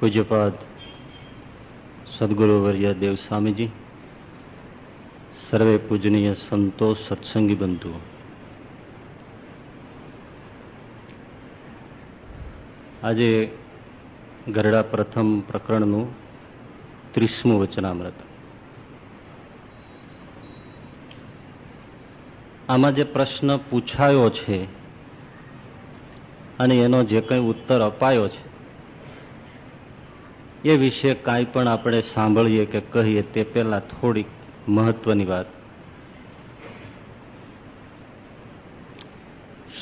પૂજ્યપાદ સદગુરુવર્ય દેવ સ્વામીજી સર્વે પૂજનીય સંતો સત્સંગી બંધુઓ આજે ગરડા પ્રથમ પ્રકરણનું ત્રીસમું વચનામૃત આમાં જે પ્રશ્ન પૂછાયો છે અને એનો જે કંઈ ઉત્તર અપાયો છે એ વિશે કાંઈ પણ આપણે સાંભળીએ કે કહીએ તે પહેલા થોડીક મહત્વની વાત.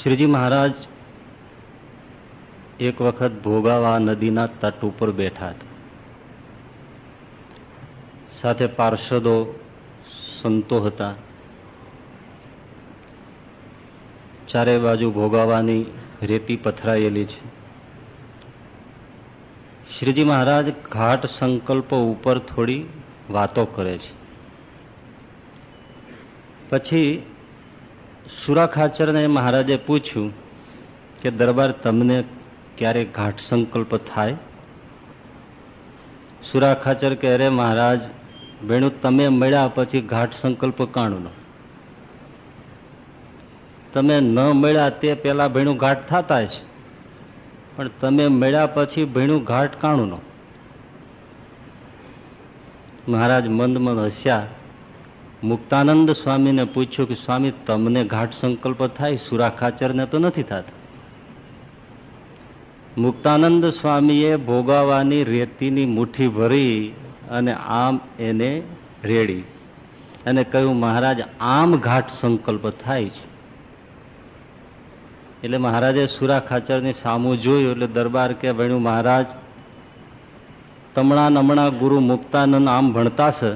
શ્રીજી મહારાજ એક વખત ભોગાવા નદીના તટ ઉપર બેઠા હતા. સાથે પાર્ષદો સંતો હતા. ચારે બાજુ ભોગાવાની રેતી પથરાયેલી છે. શ્રીજી મહારાજ ઘાટ સંકલ્પ ઉપર થોડી વાતો કરે છે. પછી સુરાખાચરને મહારાજે પૂછ્યું કે દરબાર તમને ક્યારે ઘાટ સંકલ્પ થાય? સુરાખાચર કે અરે મહારાજ બેણું તમે મળ્યા પછી ઘાટ સંકલ્પ કાણુનો. તમે ન મળ્યા તે પેલા ભેણું ઘાટ થતા છે. પણ તમે મળ્યા પછી ભીણું ઘાટ કાણુનો મહારાજ મંદ મંદ હસ્યા. મુક્તાનંદ સ્વામીને પૂછ્યું કે, સ્વામી, તમને ઘાટ સંકલ્પ થાય? સુરા ખાચરને તો નથી થતા. મુક્તાનંદ સ્વામીએ ભોગાવાની રેતીની મુઠ્ઠી ભરી અને આમ એને રેડી. અને કહ્યું, મહારાજ, આમ ઘાટ સંકલ્પ થાય છે. એટલે મહારાજે સુરા ખાચરની સામું જોયું એટલે દરબાર કે ભણ્યું મહારાજ, તમણા નમણા ગુરુ મુક્તાનંદ આમ ભણતા છે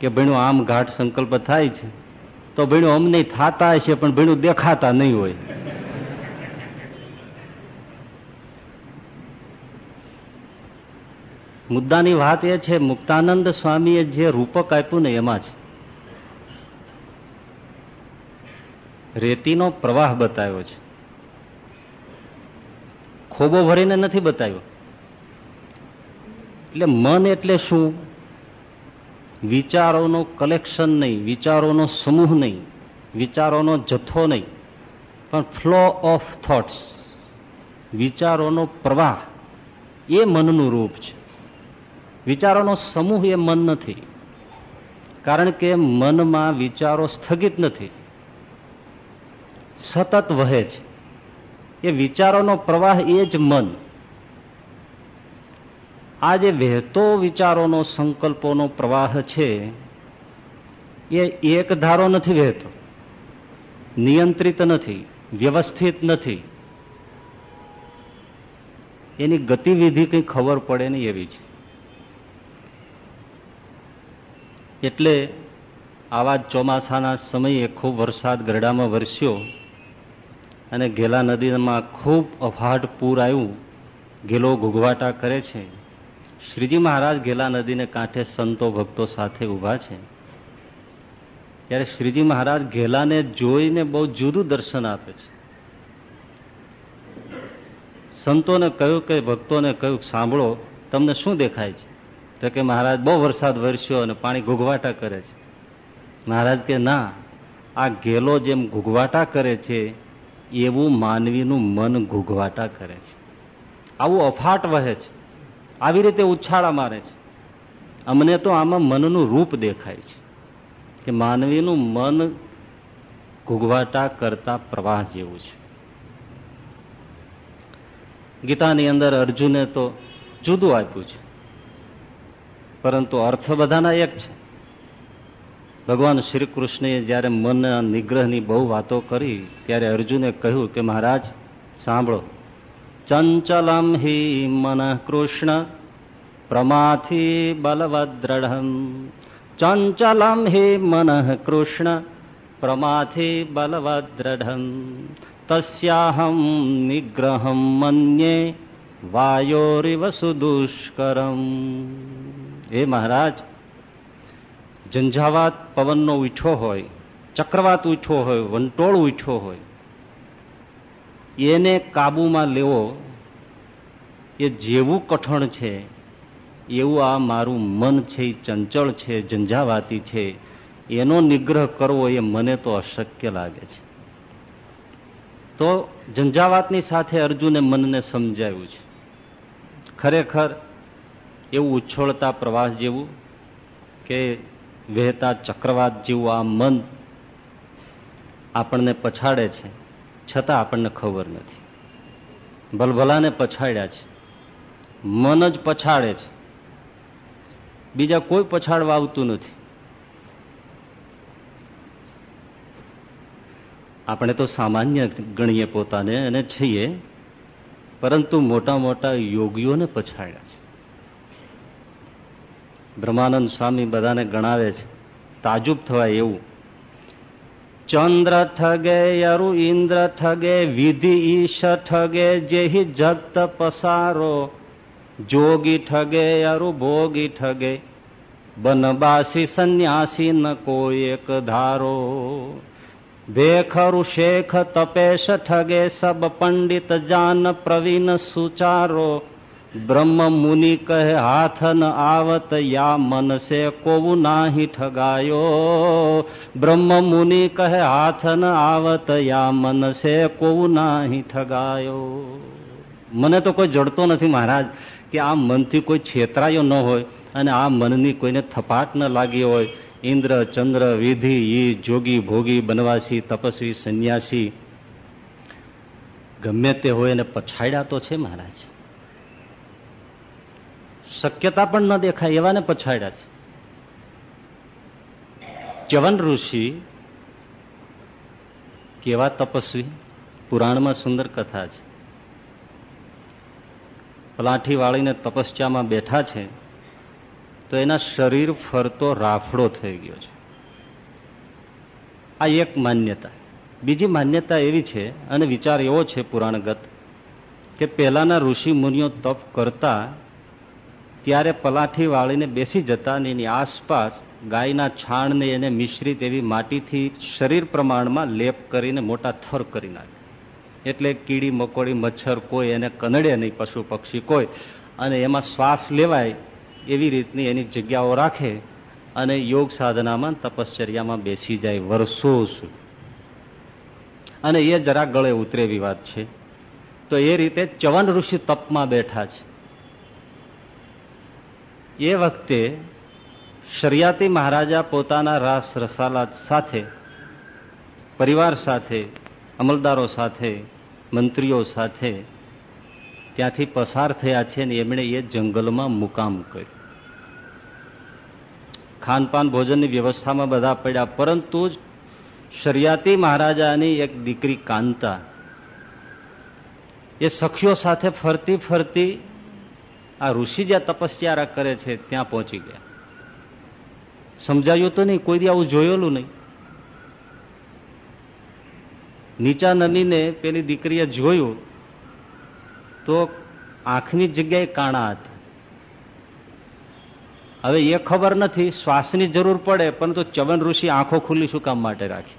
કે ભણ્યું આમ ઘાટ સંકલ્પ થાય છે? તો ભણ્યું અમને થતા હશે, પણ ભણ્યું દેખાતા નહીં હોય. મુદ્દાની વાત એ છે, મુક્તાનંદ સ્વામીએ જે રૂપક આપ્યું ને એમાં છે રેતીનો પ્રવાહ બતાવ્યો છે. ખોબો ભરીને નથી બતાવ્યો. એટલે મન એટલે શું? વિચારોનો કલેક્શન નહીં, વિચારોનો સમૂહ નહીં, વિચારોનો જથ્થો નહીં, પણ ફ્લો ઓફ થોટ્સ, વિચારોનો પ્રવાહ એ મનનું રૂપ છે. વિચારોનો સમૂહ એ મન નથી, કારણ કે મનમાં વિચારો સ્થગિત નથી. સતત વહે છે. એ વિચારોનો પ્રવાહ એ જ મન. આ જે વહેતો વિચારોનો સંકલ્પોનો પ્રવાહ છે, એ એક ધારો નથી વહેતો. નિયંત્રિત નથી, વ્યવસ્થિત નથી. એની ગતિવિધિ કંઈ ખબર પડે નહીં એવી છે. એટલે આવા ચોમાસાના સમયે ખૂબ વરસાદ ગરડામાં વરસ્યો અને ઘેલા નદીમાં ખૂબ અફાટ પૂર આવ્યું. ઘેલો ઘૂઘવાટા કરે છે. શ્રીજી મહારાજ ઘેલા નદીને કાંઠે સંતો ભક્તો સાથે ઊભા છે. ત્યારે શ્રીજી મહારાજ ઘેલાને જોઈને બહુ જુદું દર્શન આપે છે. સંતોને કહ્યું કે ભક્તોને કહ્યું, સાંભળો, તમને શું દેખાય છે? તો કે મહારાજ, બહુ વરસાદ વરસ્યો અને પાણી ઘૂઘવાટા કરે છે. મહારાજ કે, ના, આ ઘેલો જેમ ઘૂઘવાટા કરે છે એવું માનવીનું મન ઘૂઘવાટા કરે છે. આવું અફાટ વહે છે. આવી રીતે ઉછાળા મારે છે. અમને તો આમાં મનનું રૂપ દેખાય છે કે માનવીનું મન ઘૂઘવાટા કરતા પ્રવાહ જેવું છે. ગીતાની અંદર અર્જુને તો જુદું આપ્યું છે. પરંતુ અર્થ બધાના એક છે. ભગવાન શ્રી કૃષ્ણએ જયારે મન નિગ્રહની બહુ વાતો કરી, ત્યારે અર્જુને કહ્યું કે મહારાજ, સાંભળો. ચંચલમ હિ મન કૃષ્ણ, પ્રમાથી બલવદ્રઢમ. ચંચલમ હિ મન કૃષ્ણ, પ્રમાથી બલવદ્રઢમ. તસ્યાહમ નિગ્રહમ મન્યે, વાયોરિવ સુદુષ્કરમ. હે મહારાજ ઝંઝાવાત પવનનો ઉઠ્યો હોય, ચક્રવાત ઉઠ્યો હોય, વંટોળ ઉઠ્યો હોય, એને કાબુમાં લેવો એ જેવું કઠણ છે, એવું આ મારું મન છે, એ ચંચળ છે, ઝંઝાવાતી છે, એનો નિગ્રહ કરવો એ મને તો અશક્ય લાગે છે. તો ઝંઝાવાતની સાથે અર્જુને મનને સમજાવ્યું છે. ખરેખર એવું ઉછોળતા પ્રવાસ જેવું કે વહેતા ચક્રવાત જેવું આ મન આપણને પછાડે છે, છતાં આપણને ખબર નથી. ભલભલાને પછાડ્યા છે. મન જ પછાડે છે. બીજા કોઈ પછાડવા આવતું નથી. આપણે તો સામાન્ય ગણીએ પોતાને અને છીએ, પરંતુ મોટા મોટા યોગીઓને પછાડ્યા છે. બ્રહ્માનંદ સ્વામી બધાને ગણાવે છે. તાજુબ થવાય એવું. ચંદ્ર ઠગે યરુ ઇન્દ્ર ઠગે, વિધિ ઈશ ઠગે, જેહી જગત પસારો. જોગી ઠગે યરુ, ભોગી ઠગે. બનબાસી સંન્યાસી ન કોઈ એક ધારો. ભેખરુ શેખ તપેશ ઠગે, સબ પંડિત જાન પ્રવીણ સુચારો. બ્રહ્મ મુનિ કહે, હાથ ન આવત યા મનસે કોવું નાહી ઠગાયો. બ્રહ્મ મુનિ કહે, હાથ ન આવત યા મનસે કોવું નાહી ઠગાયો. મને તો કોઈ જડતો નથી મહારાજ કે આ મનથી કોઈ છેતરાયો ન હોય અને આ મનની કોઈને થપાટ ન લાગી હોય. ઇન્દ્ર, ચંદ્ર, વિધિ, ઈ, જોગી, ભોગી, બનવાસી, તપસ્વી, સંન્યાસી. ગમે તે હોય એને પછાડ્યા તો છે મહારાજ. શક્યતા પણ ન દેખાય એવાને પછાડ્યા છે. ચ્યવન ઋષિ કેવા તપસ્વી, પુરાણમાં સુંદર કથા છે. પલાઠી વાળીને તપસ્યામાં બેઠા છે, તો એના શરીર ફરતો રાફડો થઈ ગયો છે. આ એક માન્યતા. બીજી માન્યતા એવી છે, અને વિચાર એવો છે પુરાણગત, કે પહેલાના ઋષિ મુનિઓ તપ કરતા ત્યારે પલાઠી વાળીને બેસી જતા અને એની આસપાસ ગાયના છાણને એને મિશ્રિત એવી માટીથી શરીર પ્રમાણમાં લેપ કરીને મોટા થર કરી નાખે એટલે કીડી, મકોડી, મચ્છર કોઈ એને કનડે નહીં, પશુ પક્ષી કોઈ. અને એમાં શ્વાસ લેવાય એવી રીતની એની જગ્યાઓ રાખે અને યોગ સાધનામાં તપશ્ચર્યામાં બેસી જાય વર્ષો સુધી. અને એ જરા ગળે ઉતરે એવી વાત છે. તો એ રીતે ચવન ઋષિ તપમાં બેઠા છે. એ વખતે શરિયાતી મહારાજા પોતાના રાસ રસાલા સાથે, પરિવાર સાથે, અમલદારો સાથે, મંત્રીઓ સાથે ત્યાંથી પસાર થયા છે ને એમણે એ જંગલમાં મુકામ કર્યો. ખાનપાન ભોજનની વ્યવસ્થામાં બધા પડ્યા, પરંતુ શરિયાતી મહારાજાની એક દીકરી કાંતા એ સખીઓ સાથે ફરતી ફરતી આ ઋષિ જ્યાં તપસ્યા કરે છે, ત્યાં પહોંચી ગયા. સમજાયું તો નહીં, કોઈ દી આવું જોયેલું નહીં. નીચા નનીને પેલી દીકરીએ જોયું તો આંખની જગ્યાએ કાણા હતા. હવે એ ખબર નથી, શ્વાસની જરૂર પડે, પરંતુ ચવન ઋષિ આંખો ખુલ્લી શું કામ માટે રાખી.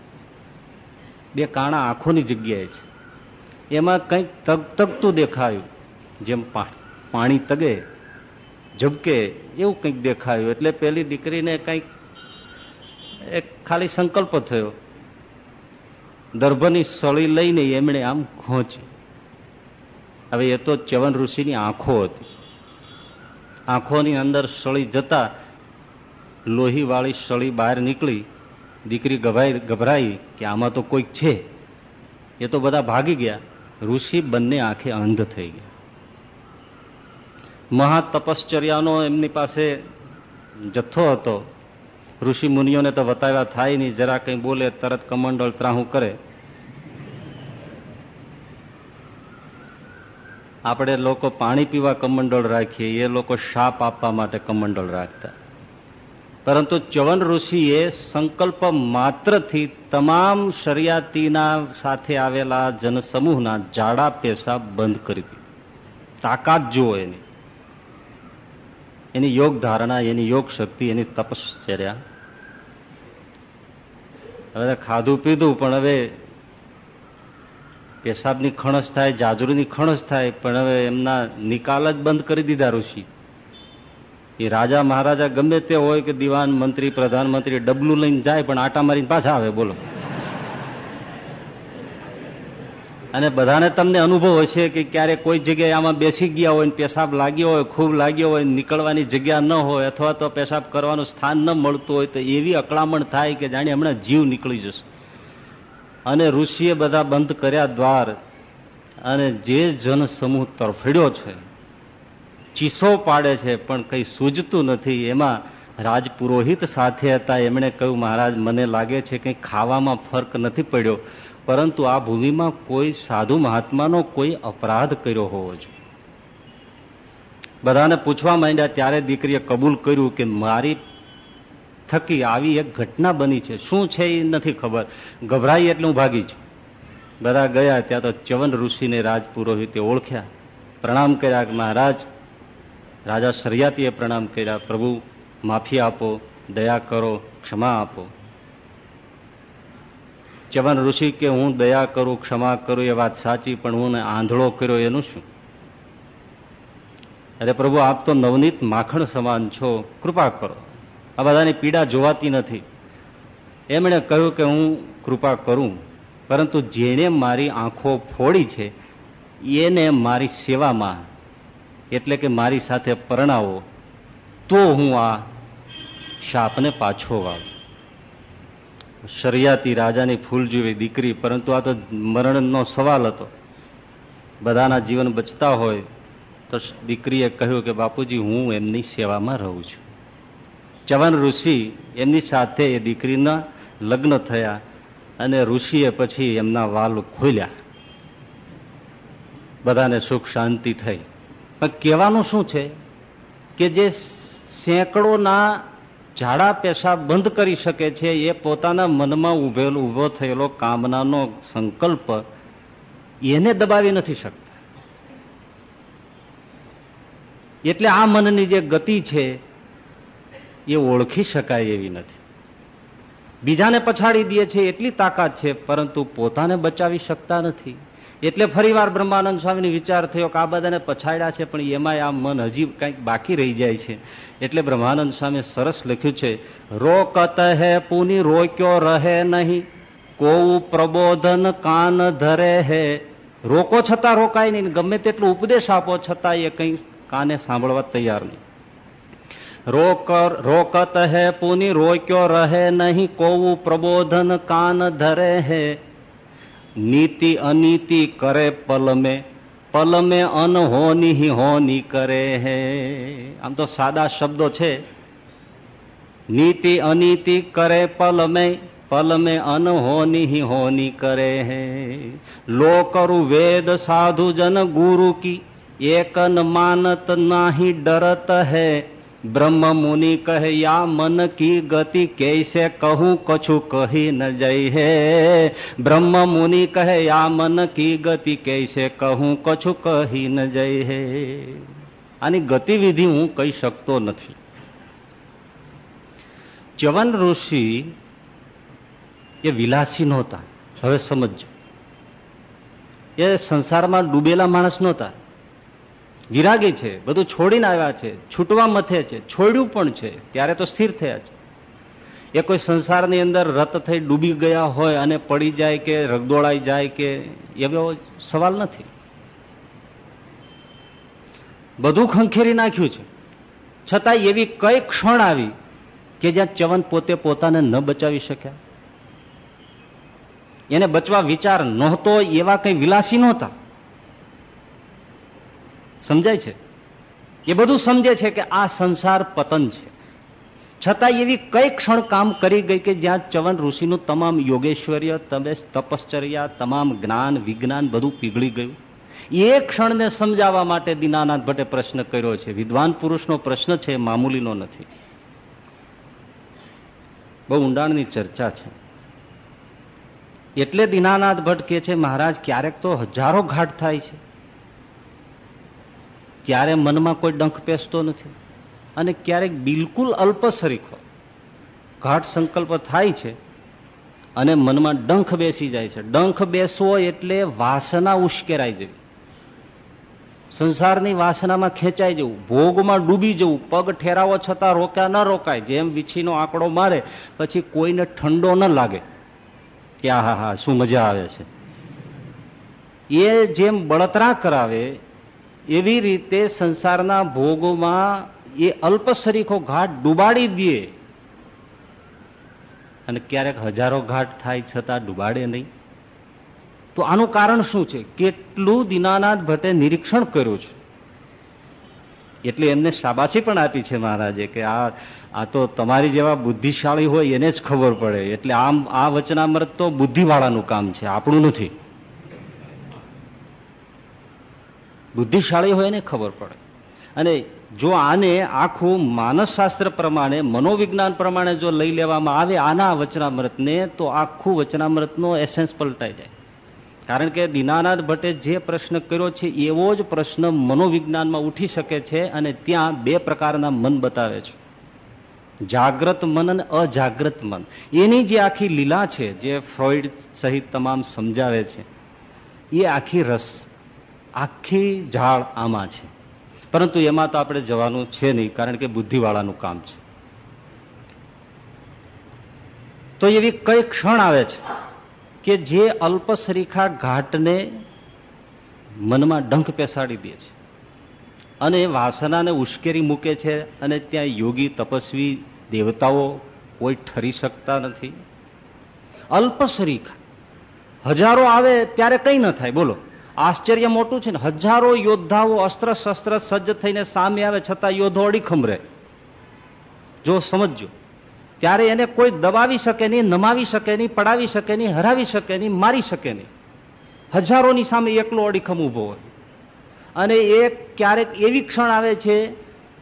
બે કાણા આંખોની જગ્યાએ છે. એમાં કંઈક તગતગતું દેખાયું, જેમ પાણી. તગે, ઝબકે, એવું કંઈક દેખાયું. એટલે પેલી દીકરીને કંઈક એક ખાલી સંકલ્પ થયો. દર્ભની સળી લઈને એમણે આમ ખોંચી હવે એ તો ચવન ઋષિની આંખો હતી. આંખોની અંદર સળી જતા લોહી વાળી સળી બહાર નીકળી. દીકરી ગભાઈ ગભરાઈ કે આમાં તો કોઈક છે. એ તો બધા ભાગી ગયા. ઋષિ બંને આંખે અંધ થઈ ગયા. મહાતપશ્ચર્યાનો એમની પાસે જથ્થો હતો. ઋષિ મુનિઓને તો બતાવ્યા થાય નહીં, જરા કંઈ બોલે, તરત કમંડળ ત્રાહું કરે. આપણે લોકો પાણી પીવા કમંડળ રાખીએ, એ લોકો શાપ આપવા માટે કમંડળ રાખતા. પરંતુ ચવન ઋષિએ સંકલ્પ માત્રથી તમામ શરિયાતીના સાથે આવેલા જનસમૂહના જાડા પેશાબ બંધ કરી દીધું. તાકાત જુઓ એની. એની યોગ ધારણા, એની યોગ શક્તિ, એની તપશ્ચર્યા હવે ખાધું પીધું, પણ હવે પેશાબની ખણસ થાય, જાજરૂની ખણસ થાય, પણ હવે એમના નિકાલ જ બંધ કરી દીધા ઋષિ. એ રાજા મહારાજા ગમે તે હોય કે દિવાન મંત્રી, પ્રધાનમંત્રી ડબલું લઈને જાય, પણ આટા મારીને પાછા આવે, બોલો. અને બધાને તમને અનુભવ હશે કે ક્યારે કોઈ જગ્યાએ આમાં બેસી ગયા હોય પેશાબ લાગ્યો હોય, ખૂબ લાગ્યો હોય, નીકળવાની જગ્યા ન હોય અથવા તો પેશાબ કરવાનું સ્થાન ન મળતું હોય તો એવી અકળામણ થાય કે જાણે હમણાં જીવ નીકળી જશે. અને ઋષિએ બધા બંધ કર્યા દ્વાર અને જે જનસમૂહ તરફડ્યો છે, ચીસો પાડે છે, પણ કંઈ સૂજતું નથી. એમાં રાજપુરોહિત સાથે હતા. એમણે કહ્યું, મહારાજ, મને લાગે છે કંઈ ખાવામાં ફરક નથી પડ્યો. પરંતુ આ ભૂમિમાં કોઈ સાધુ મહાત્માનો કોઈ અપરાધ કર્યો હોવો જોઈએ. બધાને પૂછવા માંડ્યા, ત્યારે દીકરીએ કબૂલ કર્યું કે મારી થકી આવી એક ઘટના બની છે? શું છે એ નથી ખબર. ગભરાઈ એટલે હું ભાગી છું. બધા ગયા, ત્યાં તો ચવન ઋષિને રાજ પુરોહિતે ઓળખ્યા. પ્રણામ કર્યા કે, મહારાજ, રાજા સરિયાતીએ પ્રણામ કર્યા. પ્રભુ, માફી આપો, દયા કરો, ક્ષમા આપો. ચવન ઋષિ કે હું દયા કરું, ક્ષમા કરું, એ વાત સાચી, પણ હું આંધળો કર્યો એનું શું? અરે પ્રભુ, આપ તો નવનીત માખણ સમાન છો. કૃપા કરો. આ બધાની પીડા જોવાતી નથી. એમણે કહ્યું કે હું કૃપા કરું, પરંતુ જેણે મારી આંખો ફોડી છે, એને મારી સેવામાં, એટલે કે મારી સાથે પરણાવો, તો હું આ શાપને પાછો વાળું. શરિયાતી રાજાની ફૂલ જેવી દીકરી, પરંતુ આ તો મરણનો સવાલ હતો. બધાના જીવન બચતા હોય તો દીકરીએ કહ્યું કે, બાપુજી, હું એમની સેવામાં રહું છું. ચવન ઋષિ એમની સાથે એ દીકરીના લગ્ન થયા અને ઋષિએ પછી એમના વાલ ખોલ્યા. બધાને સુખ શાંતિ થઈ. પણ કહેવાનું શું છે કે જે સેંકડોના ઝાડા પેશાબ બંધ કરી શકે છે, એ પોતાના મનમાં ઉભેલો, ઊભો થયેલો કામનાનો સંકલ્પ એને દબાવી નથી શકતા. એટલે આ મનની જે ગતિ છે, એ ઓળખી શકાય એવી નથી. બીજાને પછાડી દે છે એટલી તાકાત છે, પરંતુ પોતાને બચાવી શકતા નથી. એટલે ફરીવાર બ્રહ્માનંદ સ્વામીને વિચાર થયો કે આ બધાને પછાડ્યા છે, પણ એમાંય આ મન હજી કંઈક બાકી રહી જાય છે. એટલે બ્રહ્માનંદ સ્વામી સરસ લખ્યું છે, રોકત હે પુની રોક્યો રહે નહીં કોવું પ્રબોધન કાન ધરે હે. રોકો છતાં રોકાય નહીં, ગમે તેટલો ઉપદેશ આપો છતાં એ કંઈ કાને સાંભળવા તૈયાર નહીં. રોક રોકત હે પુની રોક્યો રહે નહીં કોવું પ્રબોધન કાન ધરે હે. નીતિ અનીતિ કરે પલમે પલમે અનહોની હોની કરે હે આમ તો સાદા શબ્દો છે નીતિ અનીતિ કરે પલમે પલમે અનહોની હોની કરે હે લોકરુ વેદ સાધુ જન ગુરુ કી એકન માનત નાહી ડરત હે બ્રહ્મ મુનિ કહે, યા મન કી ગતિ કૈસે કહું, કછું કહી ન જઈ હે. બ્રહ્મ મુનિ કહે, યા મન કી ગતિ કૈસે કહું, કછું કહી ન જઈ હે. આની ગતિવિધિ હું કહી શકતો નથી. ચવન ઋષિ એ વિલાસી નહોતા. હવે સમજો એ સંસારમાં ડૂબેલા માણસ નહોતા. વિરાગી છે, બધું છોડીને આવ્યા છે, છૂટવા મથે છે, છોડ્યું પણ છે, ત્યારે તો સ્થિર થયા છે. એ કોઈ સંસારની અંદર રત થઈ ડૂબી ગયા હોય અને પડી જાય કે રગદોળાઈ જાય કે, એવો સવાલ નથી. બધું ખંખેરી નાખ્યું છે. છતાં એવી કઈ ક્ષણ આવી કે જ્યાં ચવન પોતે પોતાને ન બચાવી શક્યા? એને બચવા વિચાર નહોતો, એવા કઈ વિલાસી નહોતા. સમજાય છે? એ બધું સમજે છે કે આ સંસાર પતન છે. છતાં એવી કઈ ક્ષણ કામ કરી ગઈ કે જ્યાં ચવન ઋષિનું તમામ યોગેશ્વર્ય તપશ્ચર્યા, તમામ જ્ઞાન, વિજ્ઞાન બધું પીગળી ગયું? એ ક્ષણને સમજાવવા માટે દીનાનાથ ભટ્ટે પ્રશ્ન કર્યો છે. વિદ્વાન પુરુષનો પ્રશ્ન છે, મામૂલીનો નથી. બહુ ઊંડાણની ચર્ચા છે. એટલે દીનાનાથ ભટ્ટ કે છે, મહારાજ, ક્યારેક તો હજારો ઘાટ થાય છે. ત્યારે મનમાં કોઈ ડંખ પેસતો નથી અને ક્યારેક બિલકુલ અલ્પસરીખો. ઘાટ સંકલ્પ થાય છે અને મનમાં ડંખ બેસી જાય છે. ડંખ બેસવો એટલે વાસના ઉશ્કેરાઈ જવી. સંસારની વાસનામાં ખેંચાઈ જવું. ભોગમાં ડૂબી જવું. પગ ઠેરાવો છતાં રોક્યા ન રોકાય. જેમ વીછીનો આંકડો મારે, પછી કોઈને ઠંડો ન લાગે. કે હા હા શું મજા આવે છે? એ જેમ બળતરા કરાવે એવી રીતે સંસારના ભોગોમાં એ અલ્પસરીખો ઘાટ ડુબાડી દે. અને ક્યારેક હજારો ઘાટ થાય છતાં ડુબાડે નહીં. તો આનું કારણ શું છે? કેટલું દિનાનાથ ભટ્ટે નિરીક્ષણ કર્યું છે? એટલે એમને શાબાશી પણ આપી છે મહારાજે કે આ આ તો તમારી જેવા બુદ્ધિશાળી હોય એને જ ખબર પડે. એટલે આમ, આ વચનામૃત તો બુદ્ધિવાળાનું કામ છે, આપણું નથી. બુદ્ધિશાળી હોય એને ખબર પડે. અને જો આને આખું માનસશાસ્ત્ર પ્રમાણે, મનોવિજ્ઞાન પ્રમાણે જો લઈ લેવામાં આવે આના વચનામૃતને, તો આખું વચનામૃતનો એસેન્સ પલટાઈ જાય. કારણ કે દીનાનાથ ભટ્ટે જે પ્રશ્ન કર્યો છે, એવો જ પ્રશ્ન મનોવિજ્ઞાનમાં ઉઠી શકે છે અને ત્યાં બે પ્રકારના મન બતાવે છે. જાગ્રત મન અને અજાગ્રત મન. એની જે આખી લીલા છે, જે ફ્રોઈડ સહિત તમામ સમજાવે છે, એ આખી રસ આખી ઝાડ આમાં છે. પરંતુ એમાં તો આપણે જવાનું છે નહીં, કારણ કે બુદ્ધિવાળાનું કામ છે. તો એવી કઈ ક્ષણ આવે છે કે જે અલ્પસરીખા ઘાટને મનમાં ડંખ પેસાડી દે છે. અને વાસનાને ઉશ્કેરી મૂકે છે અને ત્યાં યોગી, તપસ્વી, દેવતાઓ કોઈ ઠરી શકતા નથી. અલ્પસરીખા. હજારો આવે ત્યારે કઈ ન થાય. બોલો. આશ્ચર્ય મોટું છે ને, હજારો યોદ્ધાઓ અસ્ત્ર શસ્ત્ર સજ્જ થઈને સામે આવે છતાં યોદ્ધો અડીખમ રહે જો સમજજો ત્યારે એને કોઈ દબાવી શકે નહીં, નમાવી શકે નહીં, પડાવી શકે નહીં, હરાવી શકે નહીં, મારી શકે નહીં. હજારોની સામે એકલો અડીખમ ઊભો હોય. અને એ ક્યારેક એવી ક્ષણ આવે છે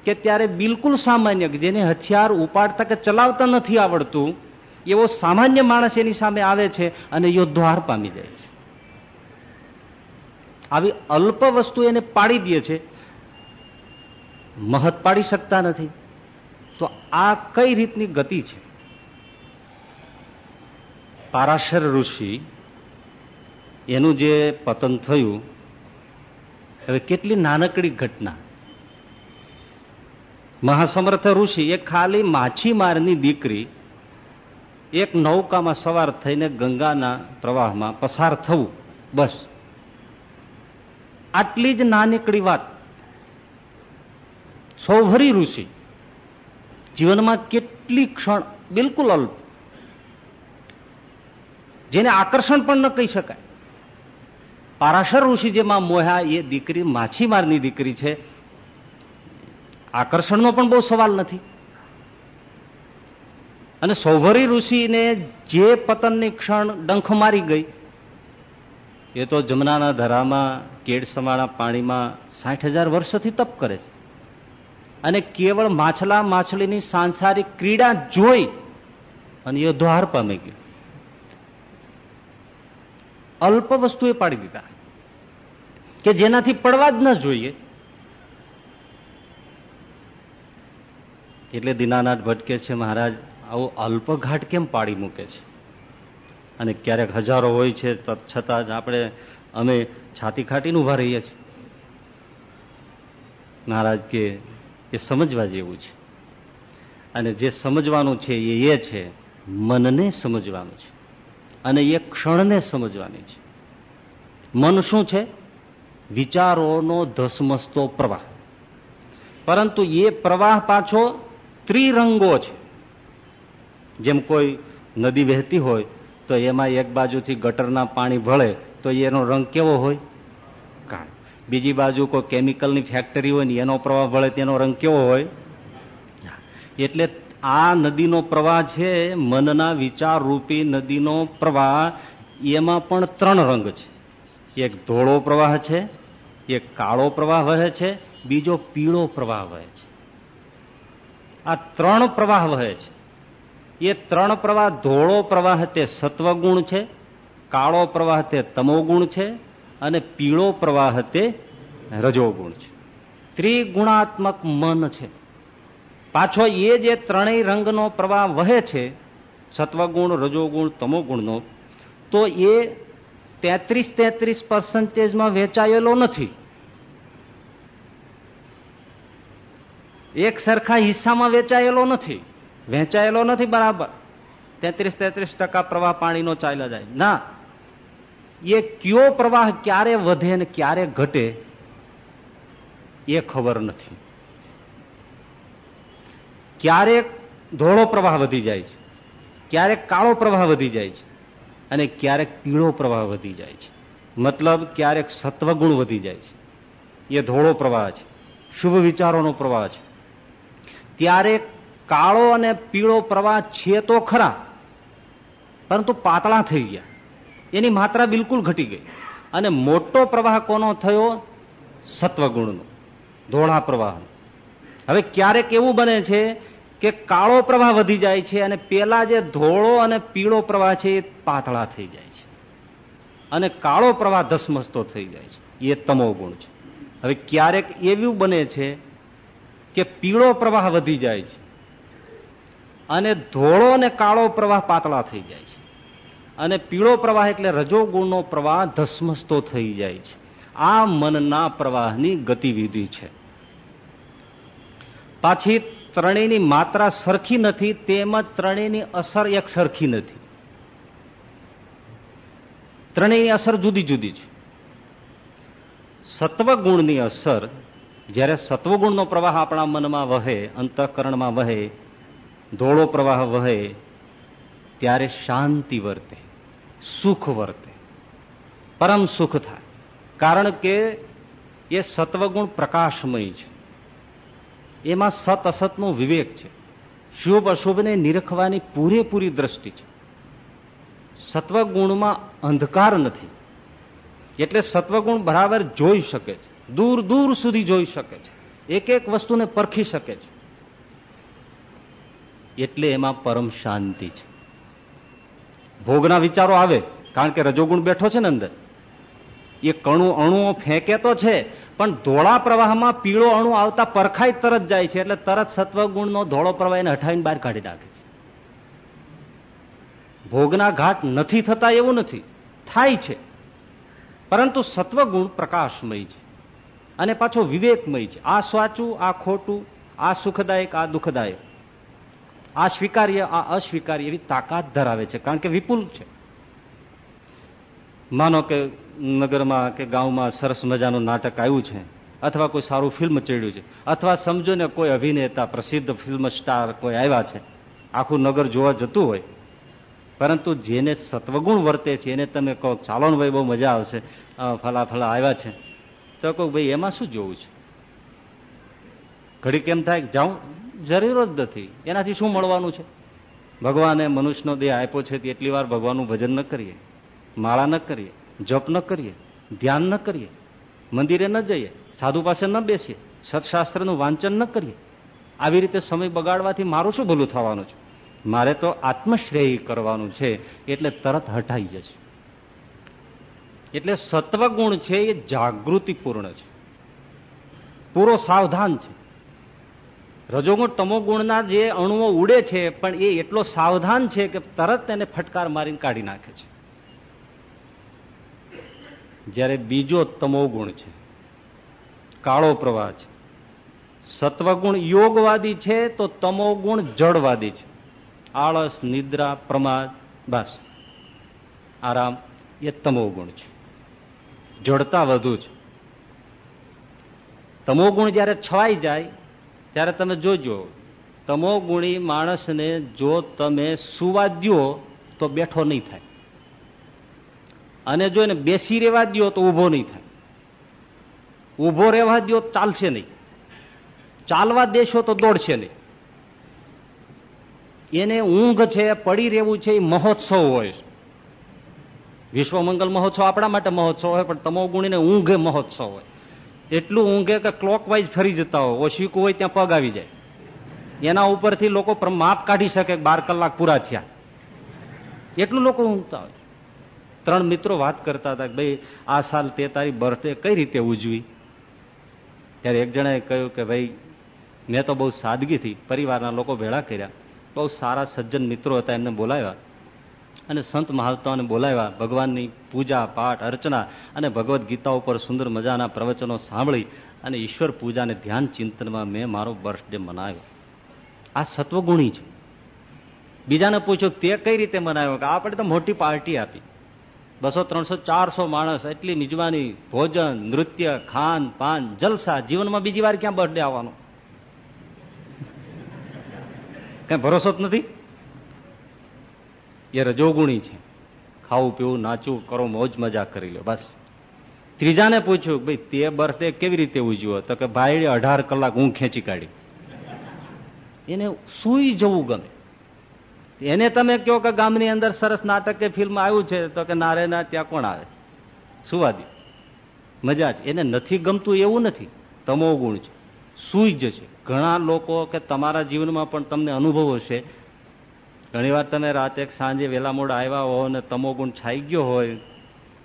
કે ત્યારે બિલકુલ સામાન્ય જેને હથિયાર ઉપાડતા કે ચલાવતા નથી આવડતું, એવો સામાન્ય માણસ એની સામે આવે છે અને યોદ્ધો હાર પામી જાય છે. આવી અલ્પ વસ્તુ એને પાડી દે છે, મહત પાડી શકતા નથી. તો આ કઈ રીતની ગતિ છે? પારાશર ઋષિ એનું જે પતન થયું, હવે કેટલી નાનકડી ઘટના. મહાસમર્થ ઋષિ એ ખાલી માછીમારની દીકરી એક નૌકામાં સવાર થઈને ગંગાના પ્રવાહમાં પસાર થવું, બસ. આટલી જ નાનકડી વાત. સૌભરી ઋષિ. જીવનમાં કેટલી ક્ષણ બિલકુલ અલ્પ. જેને આકર્ષણ પણ ન કહી શકાય. પારાશર ઋષિ જેમાં મોહ્યા, એ દીકરી માછીમારની દીકરી છે. આકર્ષણનો પણ બહુ સવાલ નથી. અને સૌભરી ઋષિને જે પતનની ક્ષણ ડંખ મારી ગઈ એ તો જમનાના ધરામાં કેળ સમાણા પાણીમાં સાઠ હજાર વર્ષોથી તપ કરે છે. અને કેવળ માછલા માછલીની સાંસારિક ક્રીડા જોઈ અને એ દ્વાર પામી ગયો. અલ્પ વસ્તુએ પાડી દીધા. કે જેનાથી પડવા જ ન જોઈએ. એટલે દીનાનાથ ભટકે છે, મહારાજ, આવો અલ્પઘાટ કેમ પાડી મૂકે છે? અને ક્યારેક હજારો હોય છે છતાં જ આપણે અમે છાતી ખાટીને ઊભા રહીએ છીએ. મહારાજ કે, એ સમજવા જેવું છે. અને જે સમજવાનું છે એ એ છે, મનને સમજવાનું છે. અને એ ક્ષણને સમજવાની છે. મન શું છે? વિચારોનો ધસમસતો પ્રવાહ. પરંતુ એ પ્રવાહ પાછો ત્રિરંગો છે. જેમ કોઈ નદી વહેતી હોય તો એમાં એક બાજુથી ગટરના પાણી ભળે તો એનો રંગ કેવો હોય? કાળો બીજી બાજુ કોઈ કેમિકલની ફેક્ટરી હોય ને એનો પ્રવાહ ભળે તેનો રંગ કેવો હોય? એટલે આ નદીનો પ્રવાહ છે, મનના વિચાર રૂપી નદીનો પ્રવાહ, એમાં પણ ત્રણ રંગ છે. એક ધોળો પ્રવાહ છે, એક કાળો પ્રવાહ વહે છે, બીજો પીળો પ્રવાહ વહે છે. આ ત્રણ પ્રવાહ વહે છે. એ ત્રણ પ્રવાહ, ધોળો પ્રવાહ તે સત્વગુણ છે, કાળો પ્રવાહ તે તમોગુણ છે, અને પીળો પ્રવાહ તે રજોગુણ છે. ત્રિગુણાત્મક મન છે. પાછો એ જે ત્રણેય રંગનો પ્રવાહ વહે છે, સત્વગુણ, રજોગુણ, તમોગુણનો, તો એ તેત્રીસ તેત્રીસ પર્સન્ટેજમાં વેચાયેલો નથી. એક સરખા હિસ્સામાં વેચાયેલો નથી. વેચાયેલો નથી બરાબર. તેત્રીસ તેત્રીસ ટકા પ્રવાહ પાણીનો ચાલ્યા જાય. ના. એ કયો પ્રવાહ ક્યારે વધે ને ક્યારે ઘટે એ ખબર નથી. ક્યારેક ધોળો પ્રવાહ વધી જાય છે ક્યારેક કાળો પ્રવાહ વધી જાય છે અને ક્યારેક પીળો પ્રવાહ વધી જાય છે. મતલબ ક્યારેક સત્વગુણ વધી જાય છે. એ ધોળો પ્રવાહ છે, શુભ વિચારોનો પ્રવાહ છે. ત્યારે કાળો અને પીળો પ્રવાહ છે તો ખરા, પરંતુ પાતળા થઈ ગયા. એની માત્રા બિલકુલ ઘટી ગઈ. અને મોટો પ્રવાહ કોનો થયો? સત્વગુણનો, ધોળા પ્રવાહ હવે ક્યારેક એવું બને છે કે કાળો પ્રવાહ વધી જાય છે અને પેલા જે ધોળો અને પીળો પ્રવાહ છે એ પાતળા થઈ જાય છે. અને કાળો પ્રવાહ ધસમસતો થઈ જાય છે. એ તમો ગુણ છે. હવે ક્યારેક એવું બને છે કે પીળો પ્રવાહ વધી જાય છે. અને ધોળો અને કાળો પ્રવાહ પાતળા થઈ જાય છે. અને પીળો પ્રવાહ એટલે રજોગુણનો પ્રવાહ ધસમસતો થઈ જાય છે. આ મનના પ્રવાહની ગતિવિધિ છે. પાછી ત્રણેયની માત્રા સરખી નથી, તેમજ ત્રણેયની અસર એક સરખી નથી. ત્રણેયની અસર જુદી જુદી છે. સત્વગુણની અસર, જ્યારે સત્વગુણનો પ્રવાહ આપણા મનમાં વહે, અંતઃકરણમાં વહે ધોળો પ્રવાહ વહે, ત્યારે શાંતિ વર્તે, સુખ વર્તે, પરમ સુખ થાય. કારણ કે એ સત્વગુણ પ્રકાશમય છે. એમાં સત અસતનો વિવેક છે. શુભ અશુભને નિરખવાની પૂરેપૂરી દ્રષ્ટિ છે. સત્વગુણમાં અંધકાર નથી. એટલે સત્વગુણ બરાબર જોઈ શકે છે. દૂર દૂર સુધી જોઈ શકે છે. એક એક વસ્તુને પરખી શકે છે. એટલે એમાં પરમ શાંતિ છે. ભોગના વિચારો આવે, કારણ કે રજોગુણ બેઠો છે ને અંદર. એ કણું અણુઓ ફેંકે તો છે, પણ ધોળા પ્રવાહમાં પીળો અણુ આવતા પરખાઈ તરત જાય છે, એટલે તરત સત્વગુણનો ધોળો પ્રવાહ એને હટાવીને બહાર કાઢી નાખે છે. ભોગના ઘાટ નથી થતા એવું નથી, થાય છે. પરંતુ સત્વગુણ પ્રકાશમય છે. અને પાછો વિવેકમય છે. આ સાચું આ ખોટું, આ સુખદાયક, આ દુઃખદાયક. આ સ્વીકાર્ય, આ અસ્વીકાર્ય એવી તાકાત ધરાવે છે, કારણ કે વિપુલ છે. માનો કે નગરમાં કે ગામમાં સરસ મજાનું નાટક આવ્યું છે, અથવા કોઈ સારું ફિલ્મ ચડ્યું છે, અથવા સમજો ને કોઈ અભિનેતા, પ્રસિદ્ધ ફિલ્મ સ્ટાર કોઈ આવ્યા છે, આખું નગર જોવા જતું હોય, પરંતુ જેને સત્વગુણ વર્તે છે, એને તમે કહો ચાલો ને ભાઈ બહુ મજા આવશે ફલા ફલા આવ્યા છે, તો કહું ભાઈ એમાં શું જોવું છે? ઘડી કેમ થાય જાઉં જરૂર જ નથી. એનાથી શું મળવાનું છે? ભગવાને મનુષ્યનો દેહ આપ્યો છે એટલી વાર ભગવાનનું ભજન ન કરીએ, માળા ન કરીએ, જપ ન કરીએ, ધ્યાન ન કરીએ, મંદિરે ન જઈએ, સાધુ પાસે ન બેસીએ, સત્શાસ્ત્રનું વાંચન ન કરીએ. આવી રીતે સમય બગાડવાથી મારું શું ભલું થવાનું છે? મારે તો આત્મશ્રેય કરવાનું છે, એટલે તરત હટાઈ જશે. એટલે સત્વગુણ છે એ જાગૃતિપૂર્ણ છે. પૂરો સાવધાન છે. રજોગુણ તમોગુણના જે અણુઓ ઉડે છે, પણ એ એટલો સાવધાન છે કે તરત એને ફટકાર મારીને કાઢી નાખે છે. જ્યારે બીજો તમો ગુણ છે, કાળો પ્રવાહ છે, સત્વગુણ યોગવાદી છે, તો તમો ગુણ જળવાદી છે. આળસ, નિદ્રા, પ્રમાદ, બસ. આરામ એ તમો ગુણ છે. જડતા વધુ છે. તમો ગુણ જયારે છવાઈ જાય ત્યારે તમે જોજો, તમો ગુણી માણસને જો તમે સુવા દો તો બેઠો નહીં થાય. અને જો એને બેસી રહેવા દો તો ઊભો નહીં થાય. ઊભો રહેવા દો ચાલશે નહીં. ચાલવા દેશો તો દોડશે નહીં. એને ઊંઘ છે, પડી રહેવું છે, એ મહોત્સવ હોય મંગલ મહોત્સવ આપણા માટે મહોત્સવ હોય, પણ તમો ગુણીને ઊંઘ મહોત્સવ હોય. એટલું ઊંઘે કે ક્લોકવાઇઝ ફરી જતા હોય. ઓશીકું હોય ત્યાં પગ આવી જાય. એના ઉપરથી લોકો માપ કાઢી શકે બાર કલાક પૂરા થયા. એટલું લોકો ઊંઘતા હોય. ત્રણ મિત્રો વાત કરતા હતા ભાઈ, આ સાલ તે તારી બર્થડે કઈ રીતે ઉજવી? ત્યારે એક જણાએ કહ્યું કે ભાઈ, મેં તો બહુ સાદગીથી પરિવારના લોકો ભેળા કર્યા. બહુ સારા સજ્જન મિત્રો હતા, એમને બોલાવ્યા. અને સંત મહાત્માઓને બોલાવ્યા, ભગવાનની પૂજા, પાઠ, અર્ચના અને ભગવદ્ ગીતા ઉપર સુંદર મજાના પ્રવચનો સાંભળી અને ઈશ્વર પૂજાને ધ્યાન ચિંતનમાં મેં મારો બર્થડે મનાવ્યો. આ સત્વગુણી છે. બીજાને પૂછ્યું તે કઈ રીતે મનાવ્યો? કે આપણે તો મોટી પાર્ટી આપી. બસો, ત્રણસો, ચારસો માણસ એટલી મિજબાની ભોજન, નૃત્ય, ખાન, પાન, જલસા, જીવનમાં બીજી વાર ક્યાં બર્થડે આવવાનો? કઈ ભરોસો જ નથી? એ રજોગુણી છે. ખાવું, પીવું, નાચવું, કરો, મોજ, મજા કરી લો, બસ. ત્રીજાને પૂછ્યું, ભાઈ, તે બર્થડે કેવી રીતે ઉજવ્યો? તો કે ભાઈ અઢાર કલાક હું ખેંચી કાઢી. એને સુઈ જવું ગમે. એને તમે કહો કે ગામની અંદર સરસ નાટક કે ફિલ્મ આવ્યું છે, તો કે નારે ના, ત્યાં કોણ આવે? સુવાદી મજા છે. એને નથી ગમતું એવું નથી. તમો ગુણ છે. સુઈ જશે ઘણા લોકો કે તમારા જીવનમાં પણ તમને અનુભવ હશે ઘણી વાર તમે રાતે સાંજે વેલા મોડ આવ્યા હો અને તમો ગુણ છાઈ ગયો હોય,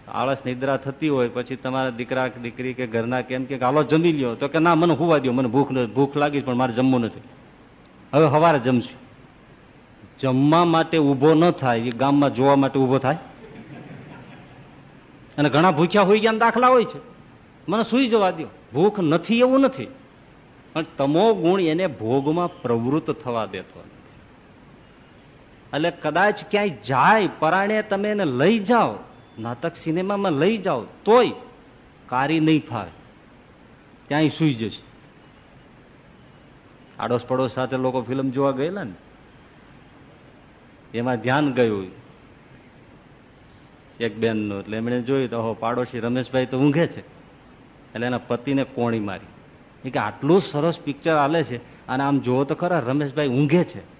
આળસ, નિદ્રા થતી હોય, પછી તમારા દીકરા દીકરી કે ઘરના કેમ કે હાલો, જમી લ્યો. તો કે, ના, મને હોવા દો મને ભૂખ ભૂખ લાગી પણ મારે જમવું નથી. હવે સવારે જમશું. જમવા માટે ઊભો ન થાય, એ ગામમાં જોવા માટે ઊભો થાય. અને ઘણા ભૂખ્યા હોઈ ગયા દાખલા હોય છે. મને સુઈ જવા દો ભૂખ નથી, એવું નથી. પણ તમો ગુણ એને ભોગમાં પ્રવૃત્ત થવા દેતો એટલે કદાચ ક્યાંય જાય પરાણે તમે એને લઈ જાઓ, નાટક સિનેમામાં લઈ જાઓ, તોય કારી નહીં ફાવે ત્યાંય સુઈ જશે. આડોશ પડોશ સાથે લોકો ફિલ્મ જોવા ગયેલા ને, એમાં ધ્યાન ગયું એક બેનનું એટલે એમણે જોયું તો પાડોશી રમેશભાઈ તો ઊંઘે છે. એટલે એના પતિને કોણી મારી. કે આટલું સરસ પિક્ચર આલે છે, અને આમ જોવો તો ખરા રમેશભાઈ ઊંઘે છે.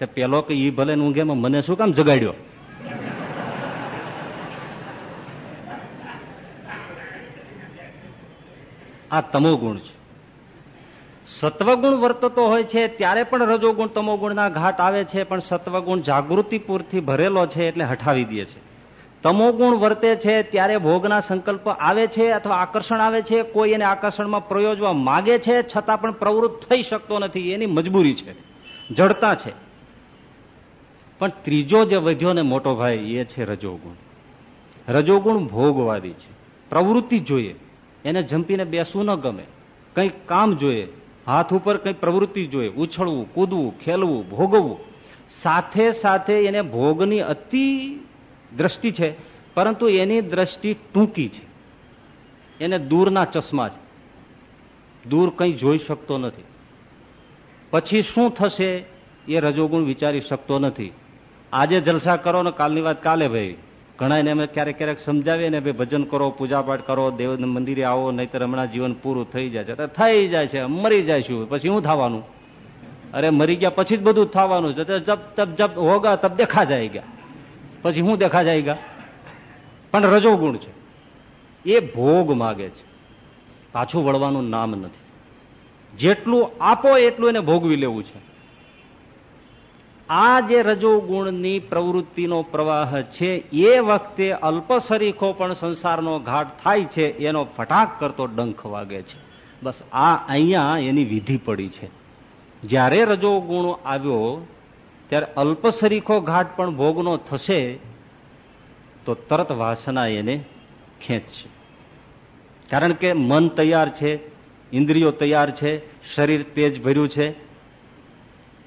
તે પેલો કે ઈ ભલે ઊંઘે મને શું કામ જગાડ્યો? આ તમો ગુણ છે. સત્વગુણ વર્તતો હોય છે, ત્યારે પણ રજોગુણ તમોગુણના ઘાટ આવે છે, પણ સત્વગુણ જાગૃતિપૂરથી ભરેલો છે એટલે હટાવી દે છે. તમોગુણ વર્તે છે, ત્યારે ભોગના સંકલ્પ આવે છે અથવા આકર્ષણ આવે છે, કોઈ એને આકર્ષણમાં પ્રયોજવા માગે છે, છતાં પણ પ્રવૃત્ત થઈ શકતો નથી, એની મજબૂરી છે. જડતા છે. પણ ત્રીજો જે વધ્યો ને મોટો ભાઈ, એ છે રજોગુણ. રજોગુણ ભોગવાદી છે. પ્રવૃત્તિ જોઈએ. એને જંપીને બેસવું ન ગમે. કંઈક કામ જોઈએ. હાથ ઉપર કંઈ પ્રવૃત્તિ જોઈએ. ઉછળવું, કૂદવું, ખેલવું, ભોગવવું. સાથે સાથે એને ભોગની અતિ દ્રષ્ટિ છે, પરંતુ એની દ્રષ્ટિ ટૂંકી છે. એને દૂરના ચશ્મા છે. દૂર કંઈ જોઈ શકતો નથી. પછી શું થશે એ રજોગુણ વિચારી શકતો નથી. આજે જલસા કરો ને કાલની વાત કાલે ભાઈ. ઘણા એને અમે ક્યારેક ક્યારેક સમજાવીએ ને ભાઈ, ભજન કરો, પૂજાપાઠ કરો, દેવ મંદિરે આવો, નહીતર હમણાં જીવન પૂરું થઈ જાય છે. થઈ જાય છે, મરી જાય છું. પછી શું થવાનું? અરે મરી ગયા પછી જ બધું થવાનું છે. જબ તબ જબ હોગા, તબ દેખા જાય ગયા. પછી હું દેખા જાય ગયા? પણ રજોગુણ છે. એ ભોગ માગે છે. પાછું વળવાનું નામ નથી. જેટલું આપો એટલું એને ભોગવી લેવું છે. આ જે રજોગુણની પ્રવૃત્તિનો પ્રવાહ છે, એ વખતે અલ્પસરીખો પણ સંસારનો ઘાટ થાય છે, એનો ફટાક કરતો ડંખ વાગે છે. બસ આ અહીંયા એની વિધિ પડી છે. જ્યારે રજોગુણ આવ્યો, ત્યારે અલ્પસરીખો ઘાટ પણ ભોગનો થશે, તો તરત વાસના એને ખેંચશે. કારણ કે મન તૈયાર છે, ઇન્દ્રિયો તૈયાર છે, શરીર તેજ ભર્યું છે,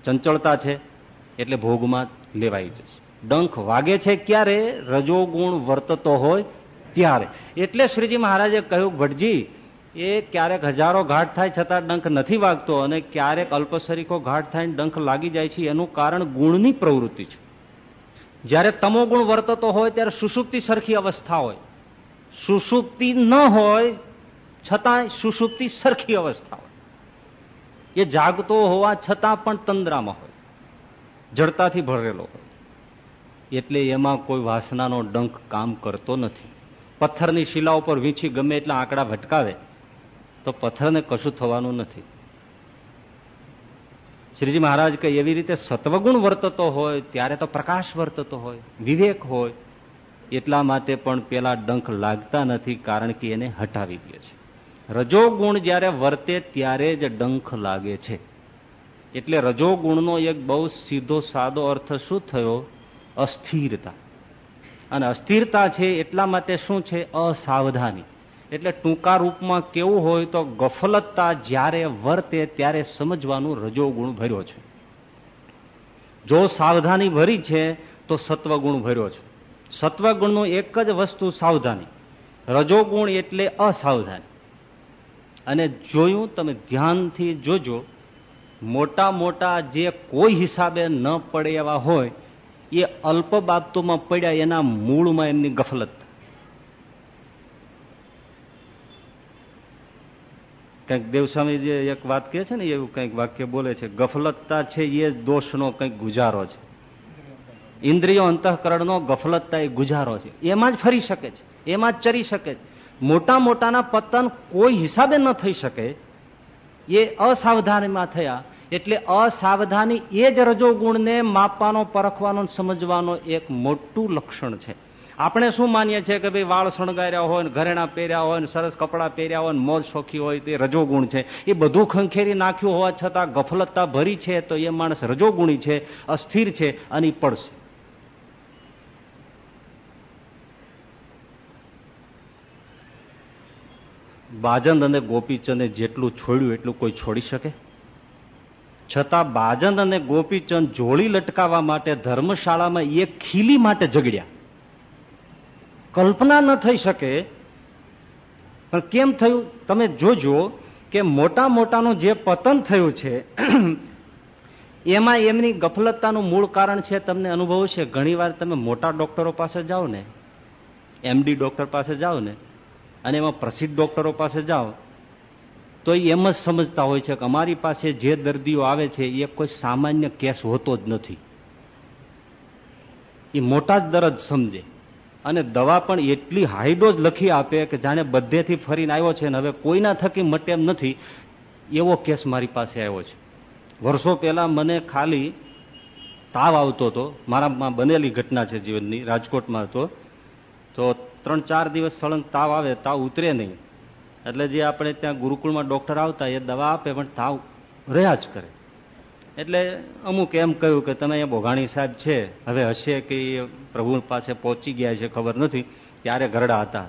ચંચળતા છે એટલે ભોગમાં લેવાઈ જશે. ડંખ વાગે છે ક્યારે, રજોગુણ વર્તતો હોય ત્યારે. એટલે શ્રીજી મહારાજે કહ્યું, ભટજી, એ ક્યારેક હજારો ઘાટ થાય છતાં ડંખ નથી વાગતો અને ક્યારેક અલ્પસરીકો ઘાટ થાય ડંખ લાગી જાય છે, એનું કારણ ગુણની પ્રવૃત્તિ છે. જ્યારે તમો ગુણ વર્તતો હોય, ત્યારે સુસુપ્તિ સરખી અવસ્થા હોય. સુસુપ્તિ ન હોય છતાં સુસુપ્તિ સરખી અવસ્થા હોય. એ જાગતો હોવા છતાં પણ તંદ્રામાં હોય. જડતાથી ભરેલો એટલે એમાં કોઈ વાસનાનો ડંખ કામ કરતો નથી. પથ્થરની શિલા ઉપર વીંછી ગમે એટલા આંકડા ભટકાવે, તો પથ્થરને કશું થવાનું નથી. શ્રીજી મહારાજ કે એવી રીતે સત્વગુણ વર્તતો હોય, ત્યારે તો પ્રકાશ વર્તતો હોય, વિવેક હોય, એટલા માટે પણ પેલા ડંખ લાગતા નથી, કારણ કે એને હટાવી દે છે. રજોગુણ જ્યારે વર્તે, ત્યારે જ ડંખ લાગે છે. એટલે રજોગુણનો એક બહુ સીધો, સાદો અર્થ શું થયો? અસ્થિરતા. અને અસ્થિરતા છે એટલા માટે શું છે? અસાવધાની. એટલે ટૂંકા રૂપમાં કેવું હોય તો ગફલતતા જ્યારે વર્તે ત્યારે સમજવાનું રજોગુણ ભર્યો છે. જો સાવધાની ભરી છે તો સત્વગુણ ભર્યો છે. સત્વગુણનું એક જ વસ્તુ સાવધાની. રજોગુણ એટલે અસાવધાની. અને જોયું તમે ધ્યાનથી જોજો મોટા મોટા જે કોઈ હિસાબે ન પડે એવા હોય, એ અલ્પ બાબતોમાં પડ્યા એના મૂળમાં એમની ગફલત. કંઈક દેવસ્વામી જે એક વાત કહે છે ને, એવું કંઈક વાક્ય બોલે છે, ગફલતતા છે એ દોષનો કંઈક ગુજારો છે. ઇન્દ્રિયો અંતઃકરણનો ગફલતતા એ ગુજારો છે. એમાં જ ફરી શકે છે, એમાં જ ચરી શકે છે. મોટા મોટાના પતન કોઈ હિસાબે ન થઈ શકે, એ અસાવધાનીમાં થયા એટલે અસાવધાની એ જ રજોગુણને માપવાનો, પરખવાનો સમજવાનો એક મોટું લક્ષણ છે. આપણે શું માનીએ છીએ કે ભાઈ વાળ શણગાર્યા હોય ઘરેણા પહેર્યા હોય સરસ કપડાં પહેર્યા હોય મોજ શોખી હોય તે રજોગુણ છે. એ બધું ખંખેરી નાખ્યું હોવા છતાં ગફલતતા ભરી છે તો એ માણસ રજોગુણી છે, અસ્થિર છે અને પડશે બાજંદ અને ગોપીચંદે જેટલું છોડ્યું એટલું કોઈ છોડી શકે? છતાં બાજંદ અને ગોપીચંદ જોડી લટકાવવા માટે ધર્મશાળામાં એક ખીલી માટે ઝઘડ્યા. કલ્પના ન થઈ શકે, પણ કેમ થયું? તમે જોજો કે મોટા મોટાનું જે પતન થયું છે, એમાં એમની ગફલતતાનું મૂળ કારણ છે તમને અનુભવ છે ઘણીવાર તમે મોટા ડોક્ટરો પાસે જાઓ ને એમડી ડોક્ટર પાસે જાઓ ને, અને એમાં પ્રસિદ્ધ ડોક્ટરો પાસે જાઓ તો એમ જ સમજતા હોય છે કે અમારી પાસે જે દર્દીઓ આવે છે, એ કોઈ સામાન્ય કેસ હોતો જ નથી. એ મોટા જ દરદ સમજે. અને દવા પણ એટલી હાઈડોઝ લખી આપે કે જાણે બધેથી ફરીને આવ્યો છે ને હવે કોઈના થકી મટે એમ નથી, એવો કેસ મારી પાસે આવ્યો છે. વર્ષો પહેલા મને ખાલી તાવ આવતો હતો. મારામાં બનેલી ઘટના છે જીવનની, રાજકોટમાં હતો તો ત્રણ ચાર દિવસ સળંગ તાવ આવે, તાવ ઉતરે નહીં. એટલે જે આપણે ત્યાં ગુરુકુળમાં ડોક્ટર આવતા, એ દવા આપે, પણ તાવ રહ્યા જ કરે. એટલે અમુક એમ કહ્યું કે તમે અહીંયા ભોગાણી સાહેબ છે, હવે હશે કે એ પ્રભુ પાસે પહોંચી ગયા છે, ખબર નથી ત્યારે ઘરડા હતા.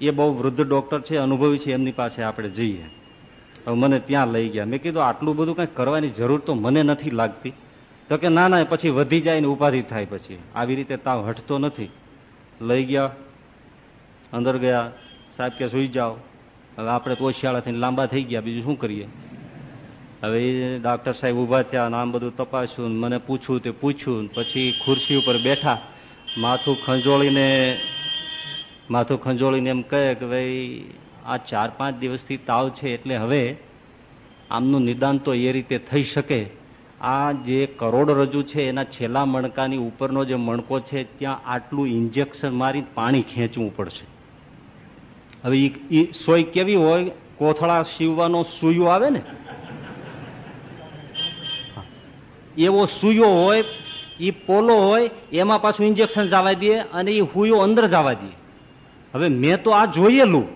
એ બહુ વૃદ્ધ ડોક્ટર છે, અનુભવી છે, એમની પાસે આપણે જઈએ. હવે મને ત્યાં લઈ ગયા. મેં કીધું, આટલું બધું કંઈ કરવાની જરૂર તો મને નથી લાગતી. તો કે, ના ના પછી વધી જાય ને ઉપાધિ થાય પછી. આવી રીતે તાવ હટતો નથી. લઈ ગયા, અંદર ગયા સાહેબ કે સુઈ જાઓ. હવે આપણે તો ઓશિયાળા થઈને લાંબા થઈ ગયા, બીજું શું કરીએ? હવે ડાક્ટર સાહેબ ઊભા થયા આમ બધું તપાસ્યું મને પૂછ્યું તે પૂછ્યું પછી ખુરશી ઉપર બેઠા. માથું ખંજોળીને માથું ખંજોળીને એમ કહે કે ભાઈ, આ ચાર પાંચ દિવસથી તાવ છે એટલે હવે આમનું નિદાન તો એ રીતે થઈ શકે. આ જે કરોડરજ્જુ છે એના છેલ્લા મણકાની ઉપરનો જે મણકો છે, ત્યાં આટલું ઇન્જેક્શન મારી પાણી ખેંચવું પડશે. હવે એ સોય કેવી હોય? કોથળા સીવવાનો સુયો આવે ને? એવો સુયો હોય એ પોલો હોય, એમાં પાછું ઇન્જેક્શન જવા દે અને એ હુયો અંદર જવા દે. હવે મેં તો આ જોયેલું.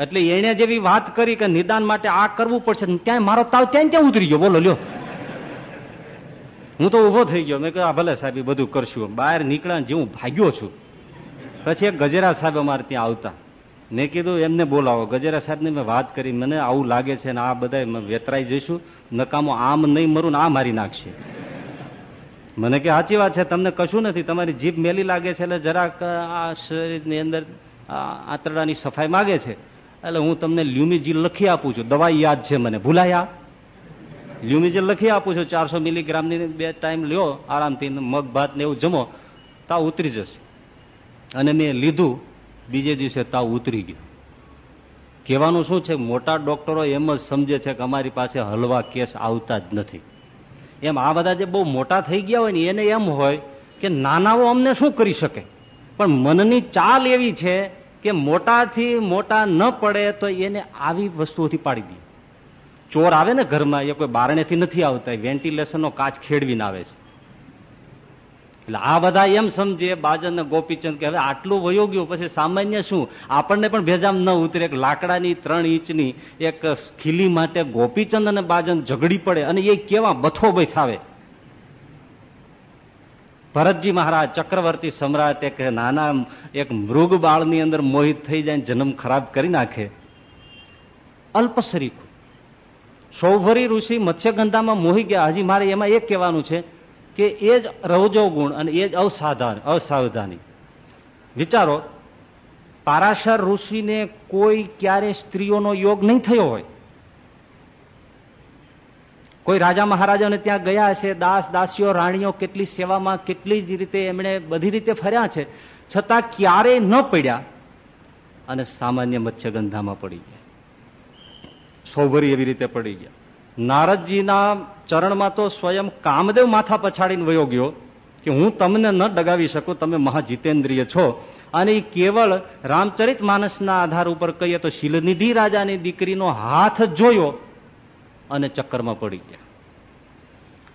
એટલે એને જેવી વાત કરી કે નિદાન માટે આ કરવું પડશે ત્યાં મારો તાવ ત્યાં ત્યાં ઉતરી ગયો. બોલો, લ્યો. હું તો ઊભો થઈ ગયો. મેં કહ્યું ભલે સાહેબ બધું કરશું. બહાર નીકળ્યા જેવું ભાગ્યો છું. પછી એક ગજેરા સાહેબ અમારે ત્યાં આવતા. મેં કીધું, એમને બોલાવો. ગજેરા સાહેબને મેં વાત કરી, મને આવું લાગે છે ને આ બધા વેતરાઈ જઈશું. નકામો આમ નહીં મરું ને આ મારી નાખશે. મને કે, સાચી વાત છે, તમને કશું નથી. તમારી જીભ મેલી લાગે છે એટલે જરાક આ શરીરની અંદર આંતરડાની સફાઈ માગે છે. એટલે હું તમને લ્યુમિજીલ લખી આપું છું. દવા યાદ છે મને. ભૂલાયા? લ્યુમિજીલ લખી આપું છું. ચારસો મિલીગ્રામની બે ટાઈમ લ્યો, આરામથી મગ, ભાત ને એવું જમો, તાવ ઉતરી જશે. અને મેં લીધું, બીજે દિવસે તાવ ઉતરી ગયો. કહેવાનું શું છે? મોટા ડોક્ટરો એમ જ સમજે છે કે અમારી પાસે હલવા કેસ આવતા જ નથી. એમ આ બધા જે બહુ મોટા થઈ ગયા હોય ને, એને એમ હોય કે નાનાઓ અમને શું કરી શકે? પણ મનની ચાલ એવી છે કે મોટાથી મોટા ન પડે તો એને આવી વસ્તુઓથી પાડી દે. ચોર આવે ને ઘરમાં, એ કોઈ બારણેથી નથી આવતા વેન્ટિલેશનનો કાચ ખેડવીને આવે છે. એટલે આ બધા એમ સમજે બાજન ગોપીચંદ કે હવે આટલું વયો ગયું, પછી સામાન્ય શું? આપણને પણ ભેજામ ન ઉતરે. એક લાકડાની ત્રણ ઇંચની એક ખીલી માટે ગોપીચંદ અને બાજન ઝઘડી પડે અને એ કેવા બથો આવે ભરતજી મહારાજ, ચક્રવર્તી સમ્રાટ એક નાના, એક મૃગ બાળની અંદર મોહિત થઈ જાય જન્મ ખરાબ કરી નાખે. અલ્પશરીક સૌભરી ઋષિ મત્સ્યગંધામાં મોહી ગયા. હજી મારે એમાં એક કહેવાનું છે. કે એ જ રવજો ગુણ અને એ જ અસાધાન અસાવધાની. વિચારો, પારાશર ઋષિને કોઈ ક્યારે સ્ત્રીઓનો યોગ નહીં થયો હોય. કોઈ રાજા મહારાજાને ત્યાં ગયા છે દાસ, દાસીઓ, રાણીઓ કેટલી સેવામાં કેટલી જ રીતે એમણે બધી રીતે ફર્યા છે, છતાં ક્યારેય ન પડ્યા અને સામાન્ય મત્સ્યગંધામાં પડી ગયા. સૌભરી એવી રીતે પડી ગયા. નારદજીના ચરણમાં તો સ્વયં કામદેવ માથા પછાડીને વયો ગયો કે હું તમને ન ડગાવી શકું, તમે મહાજીતેન્દ્રિય છો. અને એ કેવળ રામચરિત માનસના આધાર ઉપર કહીએ તો શિલનિધિ રાજાની દીકરીનો હાથ જોયો અને ચક્કરમાં પડી ગયા.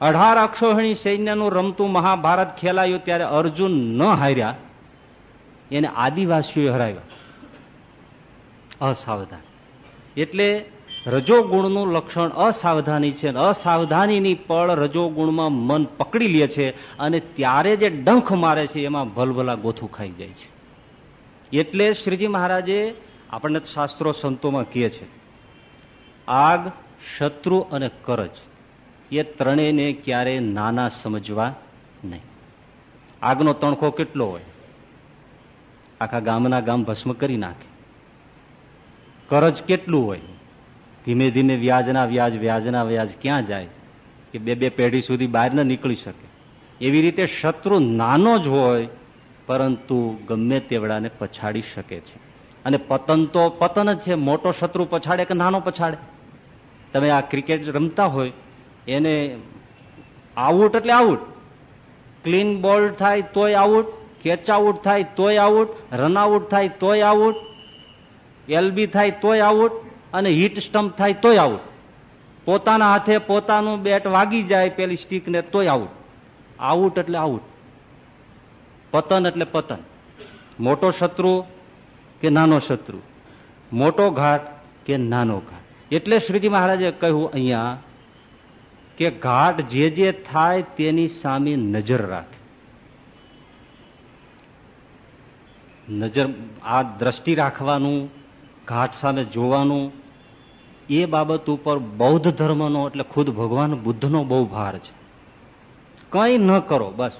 અઢાર અક્ષોહિણી સૈન્યનું રમતું મહાભારત ખેલાયું ત્યારે અર્જુન ન હાર્યા. એને આદિવાસીઓએ હરાવ્યા. અસાવધાન. એટલે રજોગુણનું લક્ષણ અસાવધાની છે અસાવધાનીની પળ રજોગુણમાં મન પકડી લે છે અને ત્યારે જે ડંખ મારે છે એમાં ભલભલા ગોથું ખાઈ જાય છે. એટલે શ્રીજી મહારાજે આપણને શાસ્ત્રો સંતોમાં કહે છે, આગ, શત્રુ અને કરજ, એ ત્રણેયને ક્યારે નાના સમજવા નહીં. આગનો તણખો કેટલો હોય? આખા ગામના ગામ ભસ્મ કરી નાખે. કરજ કેટલું હોય? ધીમે ધીમે વ્યાજના વ્યાજ વ્યાજના વ્યાજ ક્યાં જાય કે બે બે પેઢી સુધી બહાર ન નીકળી શકે? એવી રીતે શત્રુ નાનો જ હોય, પરંતુ ગમે તેવડાને પછાડી શકે છે. અને પતન તો પતન જ છે, મોટો શત્રુ પછાડે કે નાનો પછાડે? તમે આ ક્રિકેટ રમતા હોય, એને આઉટ એટલે આઉટ. ક્લીન બોલ થાય તોય આઉટ, કેચ આઉટ થાય તોય આઉટ, રન આઉટ થાય તોય આઉટ, એલબી થાય તોય આઉટ. અને હિટ સ્ટમ્પ થાય તોય આઉટ પોતાના હાથે પોતાનું બેટ વાગી જાય પેલી સ્ટીક ને તોય આઉટ આઉટ એટલે આઉટ. પતન એટલે પતન. મોટો શત્રુ કે નાનો શત્રુ? મોટો ઘાટ કે નાનો ઘાટ? એટલે શ્રીજી મહારાજે કહ્યું અહીંયા કે ઘાટ જે જે થાય તેની સામે નજર રાખે. નજર આ દ્રષ્ટિ રાખવાનું ઘાટ સામે જોવાનું, એ બાબત ઉપર બૌદ્ધ ધર્મનો એટલે ખુદ ભગવાન બુદ્ધનો બહુ ભાર છે. કંઈ ન કરો, બસ.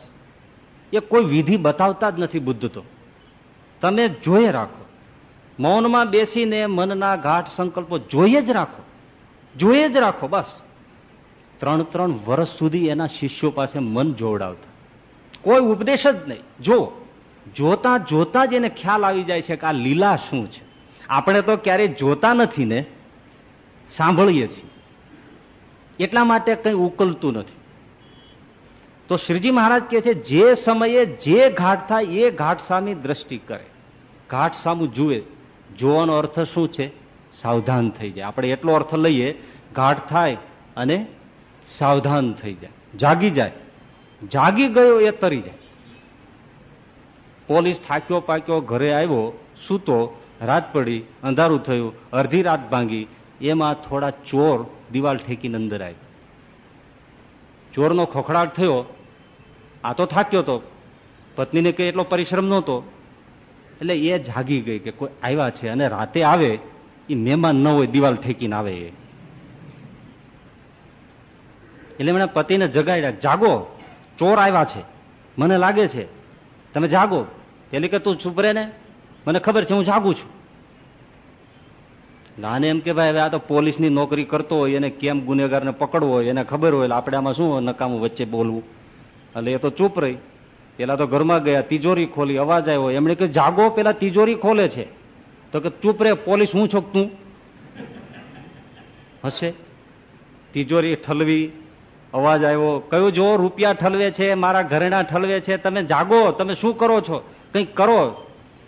એ કોઈ વિધિ બતાવતા જ નથી બુદ્ધ તો. તમે જોઈએ રાખો. મૌનમાં બેસીને મનના ઘાટ સંકલ્પો જોઈએ જ રાખો. જોઈએ જ રાખો, બસ. ત્રણ ત્રણ વર્ષ સુધી એના શિષ્યો પાસે મન જોવડાવતા. કોઈ ઉપદેશ જ નહીં. જો જોતા જોતા જ એને ખ્યાલ આવી જાય છે કે આ લીલા શું છે. આપણે તો ક્યારેય જોતા નથી ને, સાંભળીએ છીએ. એટલા માટે કંઈ ઉકલતું નથી. તો શ્રીજી મહારાજ કે છે, જે સમયે જે ઘાટ થાય, એ ઘાટ સામી દ્રષ્ટિ કરે. ઘાટ સામું જુએ. જોવાનો અર્થ શું છે? સાવધાન થઈ જાય. આપણે એટલો અર્થ લઈએ, ઘાટ થાય અને સાવધાન થઈ જાય. જાગી જાય. જાગી ગયો એ તરી જાય. પોલીસ થાક્યો પાક્યો, ઘરે આવ્યો, સૂતો રાત પડી, અંધારું થયું, અડધી રાત ભાંગી. એમાં થોડા ચોર દિવાલ ઠેકીને અંદર આવી ચોરનો ખોખડાટ થયો. આ તો થાક્યો તો. પત્નીને કંઈ એટલો પરિશ્રમ નહોતો. એટલે એ જાગી ગઈ કે કોઈ આવ્યા છે અને રાતે આવે એ મહેમાન ન હોય, દિવાલ ઠેકીને આવે એ. એટલે એમણે પતિને જગાડ્યા, જાગો, ચોર આવ્યા છે. મને લાગે છે. તમે જાગો. એટલે કે, તું ચૂપ ને? મને ખબર છે, હું જાગું છું. નાને એમ કે ભાઈ હવે આ તો પોલીસની નોકરી કરતો હોય, એને કેમ ગુનેગારને પકડવો હોય, એને ખબર હોય, એટલે આપણે આમાં શું નકામું વચ્ચે બોલવું? એટલે એ તો ચૂપ રહી. પેલા તો ઘરમાં ગયા, તિજોરી ખોલી, અવાજ આવ્યો. એમણે કે જાગો, પેલા તિજોરી ખોલે છે. તો કે, ચૂપ રે, પોલીસ, હું છો તું? હશે. તિજોરી ઠલવી, અવાજ આવ્યો, કયો જો, રૂપિયા ઠલવે છે, મારા ઘરેણા ઠલવે છે, તમે જાગો, તમે શું કરો છો? કંઈક કરો.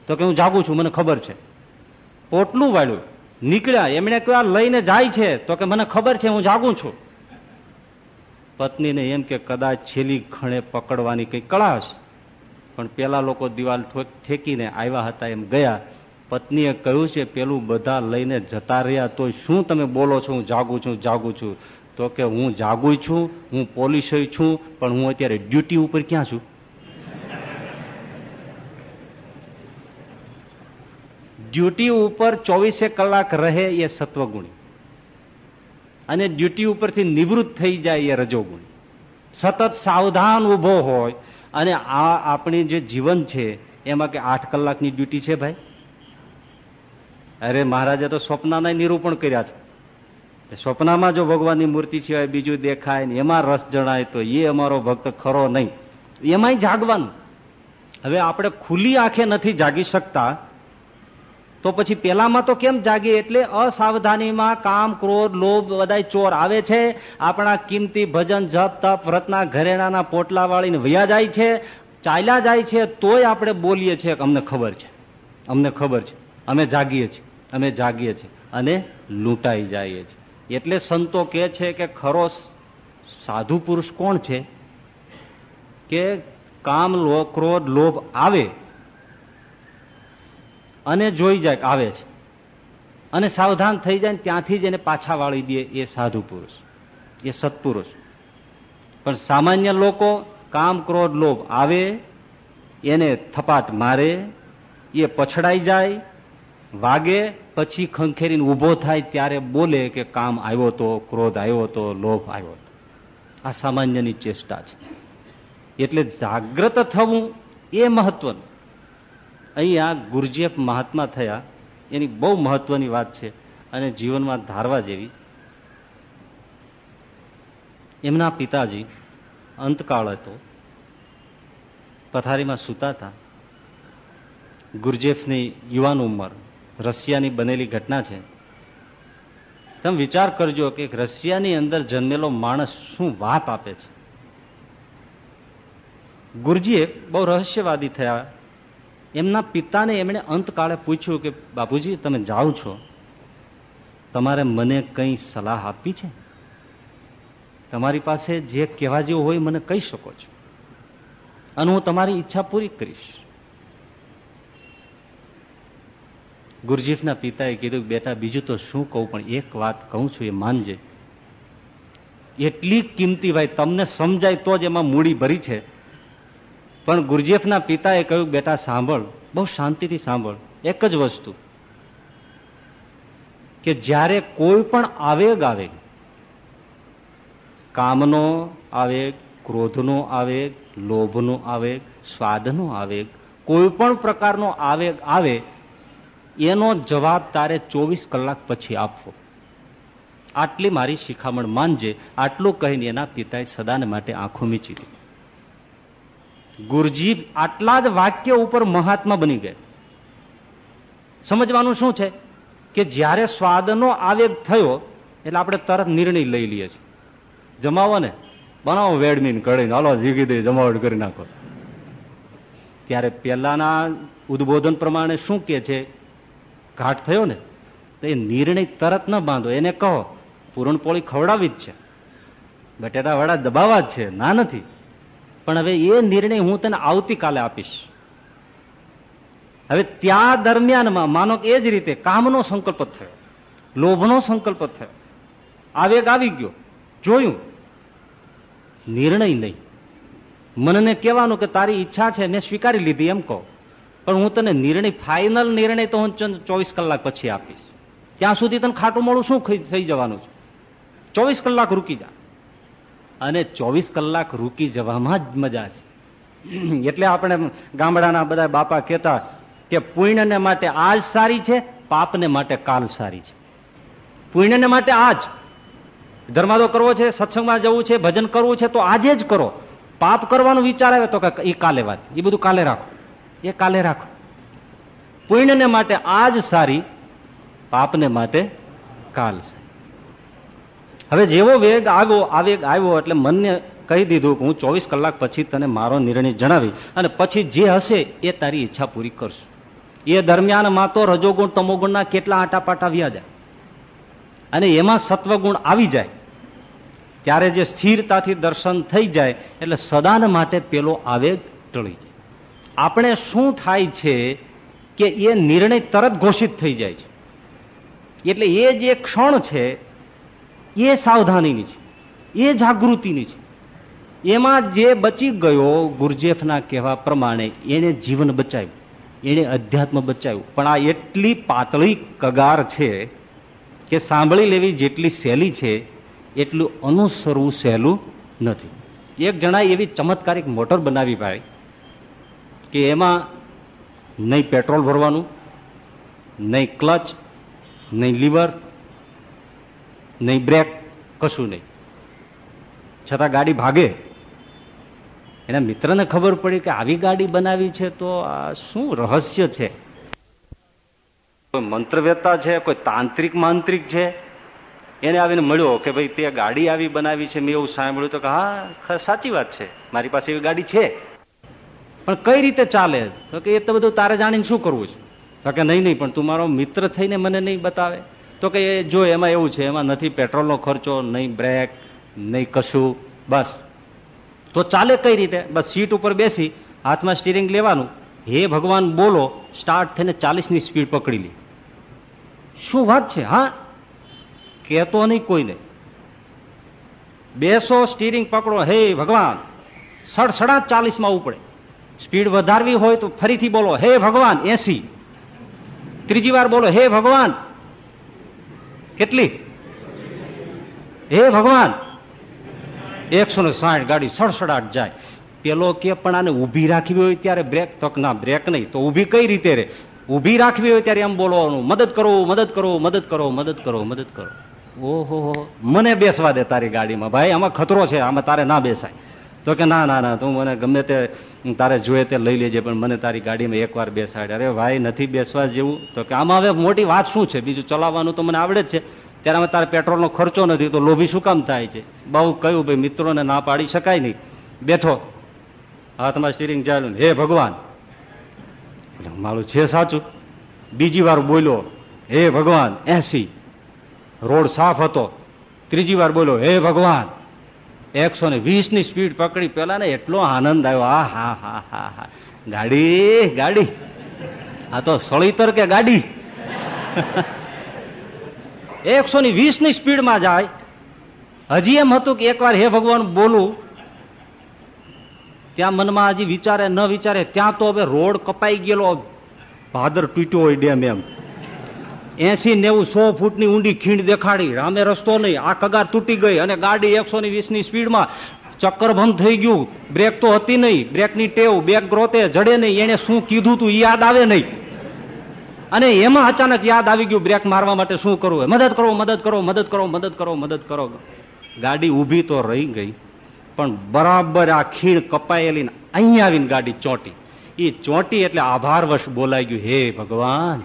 તો કે હું જાગું છું, મને ખબર છે. પોટલું વાળ્યું. નીકળ્યા, એમણે કહ્યું લઈને જાય છે. તો કે, મને ખબર છે, હું જાગું છું. પત્નીને એમ કે, કદાચ છેલ્લી ખણે પકડવાની કઈ કળા હશે. પણ પેલા લોકો દિવાલ ઠેકીને આવ્યા હતા, એમ ગયા. પત્નીએ કહ્યું છે, પેલું બધા લઈને જતા રહ્યા તો શું તમે બોલો છો, હું જાગું છું જાગું છું. તો કે, હું જાગું છું, હું પોલીસ છું, પણ હું અત્યારે ડ્યુટી ઉપર ક્યાં છું? ડ્યુટી ઉપર ચોવીસે કલાક રહે એ સત્વગુણી. અને ડ્યુટી ઉપરથી નિવૃત્ત થઈ જાય એ રજોગુણી. સતત સાવધાન ઊભો હોય, અને આ આપણી જે જીવન છે, એમાં કે આઠ કલાકની ડ્યુટી છે ભાઈ? અરે મહારાજે તો સ્વપ્નના નિરૂપણ કર્યા છે. સ્વપ્નમાં જો ભગવાનની મૂર્તિ સિવાય બીજું દેખાય ને, એમાં રસ જણાય તો એ અમારો ભક્ત ખરો નહીં. એમાંય જાગવાનું. હવે આપણે ખુલ્લી આંખે નથી જાગી શકતા તો પછી પેલામાં તો કેમ જાગીએ? એટલે અસાવધાનીમાં કામ, ક્રોધ, લોભ બધા ચોર આવે છે. આપણા કિંમતી ભજન, જપ, તપ વ્રતના ઘરેણાના પોટલા વાળીને વયા જાય છે. ચાલ્યા જાય છે, તોય આપણે બોલીએ છીએ અમને ખબર છે. અમને ખબર છે. અમે જાગીએ છીએ. અમે જાગીએ છીએ. અને લૂંટાઈ જઈએ છીએ. એટલે સંતો કે છે કે ખરો સાધુ પુરુષ કોણ છે? કે કામ ક્રોધ, લોભ આવે અને જોઈ જાય આવે છે. અને સાવધાન થઈ જાય ત્યાંથી જ એને પાછા વાળી દે એ સાધુ પુરુષ. એ સત્પુરુષ. પણ સામાન્ય લોકો કામ, ક્રોધ, લોભ આવે, એને થપાટ મારે, એ પછડાઈ જાય, વાગે, પછી ખંખેરીને ઊભો થાય ત્યારે બોલે કે કામ આવ્યો તો, ક્રોધ આવ્યો તો, લોભ આવ્યો તો. આ સામાન્યની ચેષ્ટા છે. એટલે જાગ્રત થવું એ મહત્વનું. અહીંયા ગુરજીએફ મહાત્મા થયા. એની બહુ મહત્વની વાત છે અને જીવનમાં ધારવા જેવી. એમના પિતાજી અંતકાળ હતો. પથારીમાં સૂતા હતા. ગુરજેફની યુવાન ઉંમર, રશિયાની બનેલી ઘટના છે. તમે વિચાર કરજો કે રશિયાની અંદર જન્મેલો માણસ શું વાત આપે છે? ગુરજીએ બહુ રહસ્યવાદી થયા એમના પિતાને એમણે અંતકાળે પૂછ્યું કે, બાપુજી, તમે જાઓ છો. તમારે મને કઈ સલાહ આપવી છે? તમારી પાસે જે કહેવા જેવું હોય મને કહી શકો છો. અને હું તમારી ઈચ્છા પૂરી કરીશ. ગુરજીફના પિતાએ કીધું, બેટા, બીજું તો શું કહું, પણ એક વાત કહું છું એ માનજે. એટલી કિંમતી ભાઈ તમને સમજાય તો જ એમાં મૂડી ભરી છે. પણ ગુરજેફના પિતાએ કહ્યું, બેટા, સાંભળ, બહુ શાંતિથી સાંભળ. એક જ વસ્તુ, કે જ્યારે કોઈ પણ આવેગ આવે, કામનો આવેગ, ક્રોધનો આવેગ, લોભનો આવેગ, સ્વાદનો આવેગ, કોઈ પણ પ્રકારનો આવેગ આવે, એનો જવાબ તારે ચોવીસ કલાક પછી આપવો. આટલી મારી શિખામણ માનજે. આટલું કહીને એના પિતાએ સદાને માટે આંખો મીચી દીધી ગુરજી આટલા જ વાક્ય ઉપર મહાત્મા બની ગયા. સમજવાનું શું છે? કે જ્યારે સ્વાદનો આવેગ થયો, એટલે આપણે તરત નિર્ણય લઈ લઈએ છીએ. જમાવો ને, બનાવો વેડમીન કઢીને, હાલો જીગી દે જમાવટ કરી નાખો. ત્યારે પેલાના ઉદબોધન પ્રમાણે શું કે છે? ઘાટ થયો ને, તો એ નિર્ણય તરત ન બાંધો. એને કહો, પૂરણપોળી ખવડાવી જ છે. બટેટા વડા દબાવા જ છે. ના નથી. પણ હવે એ નિર્ણય હું તને આવતીકાલે આપીશ. હવે ત્યાં દરમિયાનમાં માનો એ જ રીતે કામનો સંકલ્પ થયો. લોભનો સંકલ્પ થયો. આવેગ આવી ગયો. જોયું. નિર્ણય નહીં. મનને કહેવાનું કે તારી ઈચ્છા છે, મેં સ્વીકારી લીધી એમ કહો. પણ હું તને નિર્ણય ફાઇનલ નિર્ણય તો હું ચોવીસ કલાક પછી આપીશ. ત્યાં સુધી તને ખાટું મોડું શું થઈ જવાનું છે? ચોવીસ કલાક રૂકી જા. અને ચોવીસ કલાક રૂકી જવામાં જ મજા છે. એટલે આપણે ગામડાના બધા બાપા કહેતા કે પુણ્યને માટે આજ સારી છે, પાપને માટે કાલ સારી છે. પુણ્યને માટે આજ. ધર્માદો કરવો છે, સત્સંગમાં જવું છે, ભજન કરવું છે, તો આજે જ કરો. પાપ કરવાનો વિચાર આવે તો એ કાલે વાત. એ બધું કાલે રાખો. એ કાલે રાખો. પુણ્યને માટે આજ સારી, પાપને માટે કાલ સારી. હવે જેવો વેગ આવ્યો આવેગ આવ્યો એટલે મનને કહી દીધું કે હું ચોવીસ કલાક પછી તને મારો નિર્ણય જણાવી અને પછી જે હશે એ તારી ઈચ્છા પૂરી કરશું. એ દરમિયાનમાં તો રજોગુણ, તમોગુણના કેટલા આટાપાટા વ્યા જાય. અને એમાં સત્વગુણ આવી જાય. ત્યારે જે સ્થિરતાથી દર્શન થઈ જાય એટલે સદાન માટે પેલો આવેગ ટળી જાય. આપણે શું થાય છે કે એ નિર્ણય તરત ઘોષિત થઈ જાય છે. એટલે એ જે ક્ષણ છે એ સાવધાનીની છે, એ જાગૃતિની છે. એમાં જે બચી ગયો ગુરજેફના કહેવા પ્રમાણે એને જીવન બચાવ્યું એને અધ્યાત્મ બચાવ્યું પણ આ એટલી પાતળી કગાર છે કે સાંભળી લેવી જેટલી સહેલી છે, એટલું અનુસરવું સહેલું નથી. એક જણાએ એવી ચમત્કારિક મોટર બનાવી ભાઈ, કે એમાં નહીં પેટ્રોલ ભરવાનું, નહીં ક્લચ, નહીં લીવર નહીં, બ્રેક કશું નહીં. છતાં ગાડી ભાગે. એના મિત્રને ખબર પડી કે આવી ગાડી બનાવી છે તો આ શું રહસ્ય છે? કોઈ મંત્રવેતા છે, કોઈ તાંત્રિક માંત્રિક છે? એને આવીને મળ્યો કે ભાઈ, તે ગાડી આવી બનાવી છે, મેં એવું સાંભળ્યું તો કે હા સાચી વાત છે. મારી પાસે એવી ગાડી છે. પણ કઈ રીતે ચાલે? તો કે એ તો બધું તારે જાણીને શું કરવું છે? તો કે નહીં નહીં, પણ તું મારો મિત્ર થઈને મને નહીં બતાવે. તો કે જો એમાં એવું છે, એમાં નથી પેટ્રોલનો ખર્ચો, નહીં બ્રેક, નહીં કશું, બસ. તો ચાલે કઈ રીતે? બસ સીટ ઉપર બેસી હાથમાં સ્ટીરિંગ લેવાનું. હે ભગવાન, બોલો, સ્ટાર્ટ થઈને ચાલીસની સ્પીડ પકડી લી. શું વાત છે, હા? કહેતો નહીં કોઈને. બેસો, સ્ટીરિંગ પકડો. હે ભગવાન સડસડા ચાલીસમાં ઉપડે. સ્પીડ વધારવી હોય તો ફરીથી બોલો, હે ભગવાન, એસી. ત્રીજી વાર બોલો, હે ભગવાન કેટલી? હે ભગવાન! એકસો ને સાઠ ગાડી સડસડાટ જાય. પેલો કે પણ આને ઊભી રાખવી હોય ત્યારે બ્રેક, તો ના, બ્રેક નહીં, તો ઊભી કઈ રીતે રે? ઊભી રાખવી હોય ત્યારે એમ બોલવાનું, મદદ કરો મદદ કરો મદદ કરો મદદ કરો મદદ કરો. ઓહો, મને બેસવા દે તારી ગાડીમાં. ભાઈ, આમાં ખતરો છે, આમાં તારે ના બેસાય. તો કે ના ના ના, તું મને ગમે તે તારે જોઈએ તે લઈ લેજે, પણ મને તારી ગાડીમાં એકવાર બેસાડે. અરે ભાઈ, નથી બેસવા જેવું? તો કે આમાં હવે મોટી વાત શું છે? બીજું ચલાવવાનું તો મને આવડે જ છે. ત્યારે અમે તારે પેટ્રોલનો ખર્ચો નથી, તો લોભી શું કામ થાય છે? બહુ કહ્યું, ભાઈ, મિત્રોને ના પાડી શકાય નહીં. બેઠો. હાથમાં સ્ટીરિંગ ચાલ્યું હે ભગવાન. મારું છે સાચું. બીજી વાર બોલ્યો, હે ભગવાન, એસી. રોડ સાફ હતો. ત્રીજી વાર બોલ્યો, હે ભગવાન. એકસો ને વીસની સ્પીડ પકડી પેલા ને એટલો આનંદ આવ્યો. આ હા હા હા હા. ગાડી ગાડી. આ તો સળીતર કે ગાડી. એકસો ની વીસની સ્પીડમાં જાય. હજી એમ હતું કે એકવાર હે ભગવાન બોલું. ત્યાં મનમાં હજી વિચારે, ન વિચારે, ત્યાં તો હવે રોડ કપાઈ ગયેલો. ભાદર તૂટ્યો હોય ડેમ એમ. એસી નેવું સો ફૂટની ઊંડી ખીણ દેખાડી. રામે રસ્તો નહીં. આ કગાર તૂટી ગઈ અને ગાડી એકસો ની વીસની સ્પીડમાં ચક્કરભંગ થઈ ગયું. બ્રેક તો હતી નહીં. બ્રેકની ટેવ બેક ગ્રોતે જડે નહીં. એને શું કીધું તું યાદ આવે નહીં. અને એમાં અચાનક યાદ આવી ગયું બ્રેક મારવા માટે શું કરવું? મદદ કરો મદદ કરો મદદ કરો મદદ કરો મદદ કરો. ગાડી ઊભી તો રહી ગઈ, પણ બરાબર આ ખીણ કપાયેલી અહીંયા આવીને ગાડી ચોંટી. એ ચોંટી એટલે આભારવશ બોલાઈ ગયું. હે ભગવાન!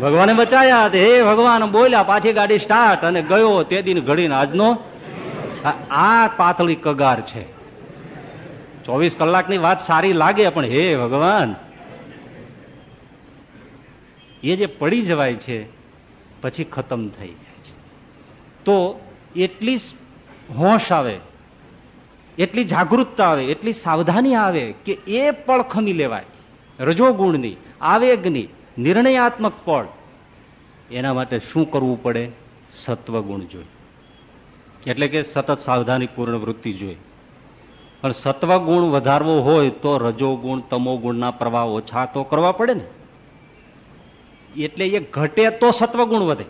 ભગવાને બચાયા હે ભગવાન બોલ્યા, પાછી ગાડી સ્ટાર્ટ અને ગયો તે દિન ઘડીને આજનો. આ પાતળી કગાર છે. ચોવીસ કલાકની વાત સારી લાગે, પણ હે ભગવાન, એ જે પડી જવાય છે, પછી ખતમ થઈ જાય છે. તો એટલી હોશ આવે, એટલી જાગૃતતા આવે, એટલી સાવધાની આવે કે એ પળ ખમી લેવાય, રજોગુણની, આવેગની નિર્ણયાત્મક પળ. એના માટે શું કરવું પડે? સત્વગુણ જોઈ. એટલે કે સતત સાવધાની પૂર્ણ વૃત્તિ જોઈ. પણ સત્વગુણ વધારવો હોય તો રજોગુણ, તમોગુણના પ્રવાહ ઓછા તો કરવા પડે ને. એટલે એ ઘટે તો સત્વગુણ વધે.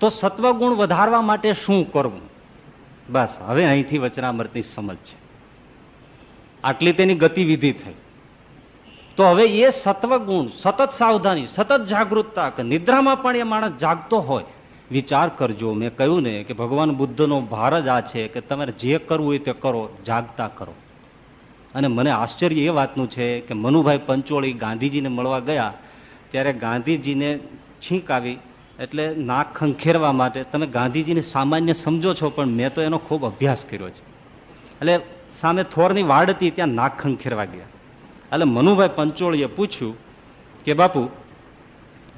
તો સત્વગુણ વધારવા માટે શું કરવું? બસ, હવે અહીંથી વચનામૃતની સમજ છે. આટલી તેની ગતિવિધિ થઈ. તો હવે એ સત્વગુણ, સતત સાવધાની, સતત જાગૃતતા કે નિદ્રામાં પણ એ માણસ જાગતો હોય, વિચાર કરજો. મેં કહ્યું ને કે ભગવાન બુદ્ધનો ભાર જ આ છે કે તમારે જે કરવું હોય તે કરો, જાગતા કરો. અને મને આશ્ચર્ય એ વાતનું છે કે મનુભાઈ પંચોળી ગાંધીજીને મળવા ગયા, ત્યારે ગાંધીજીને છીંક આવી, એટલે નાક ખંખેરવા માટે. તમે ગાંધીજીને સામાન્ય સમજો છો, પણ મેં તો એનો ખૂબ અભ્યાસ કર્યો છે. એટલે સામે થોરની વાડ હતી, ત્યાં નાક ખંખેરવા ગયા. એટલે મનુભાઈ પંચોળીએ પૂછ્યું કે, બાપુ,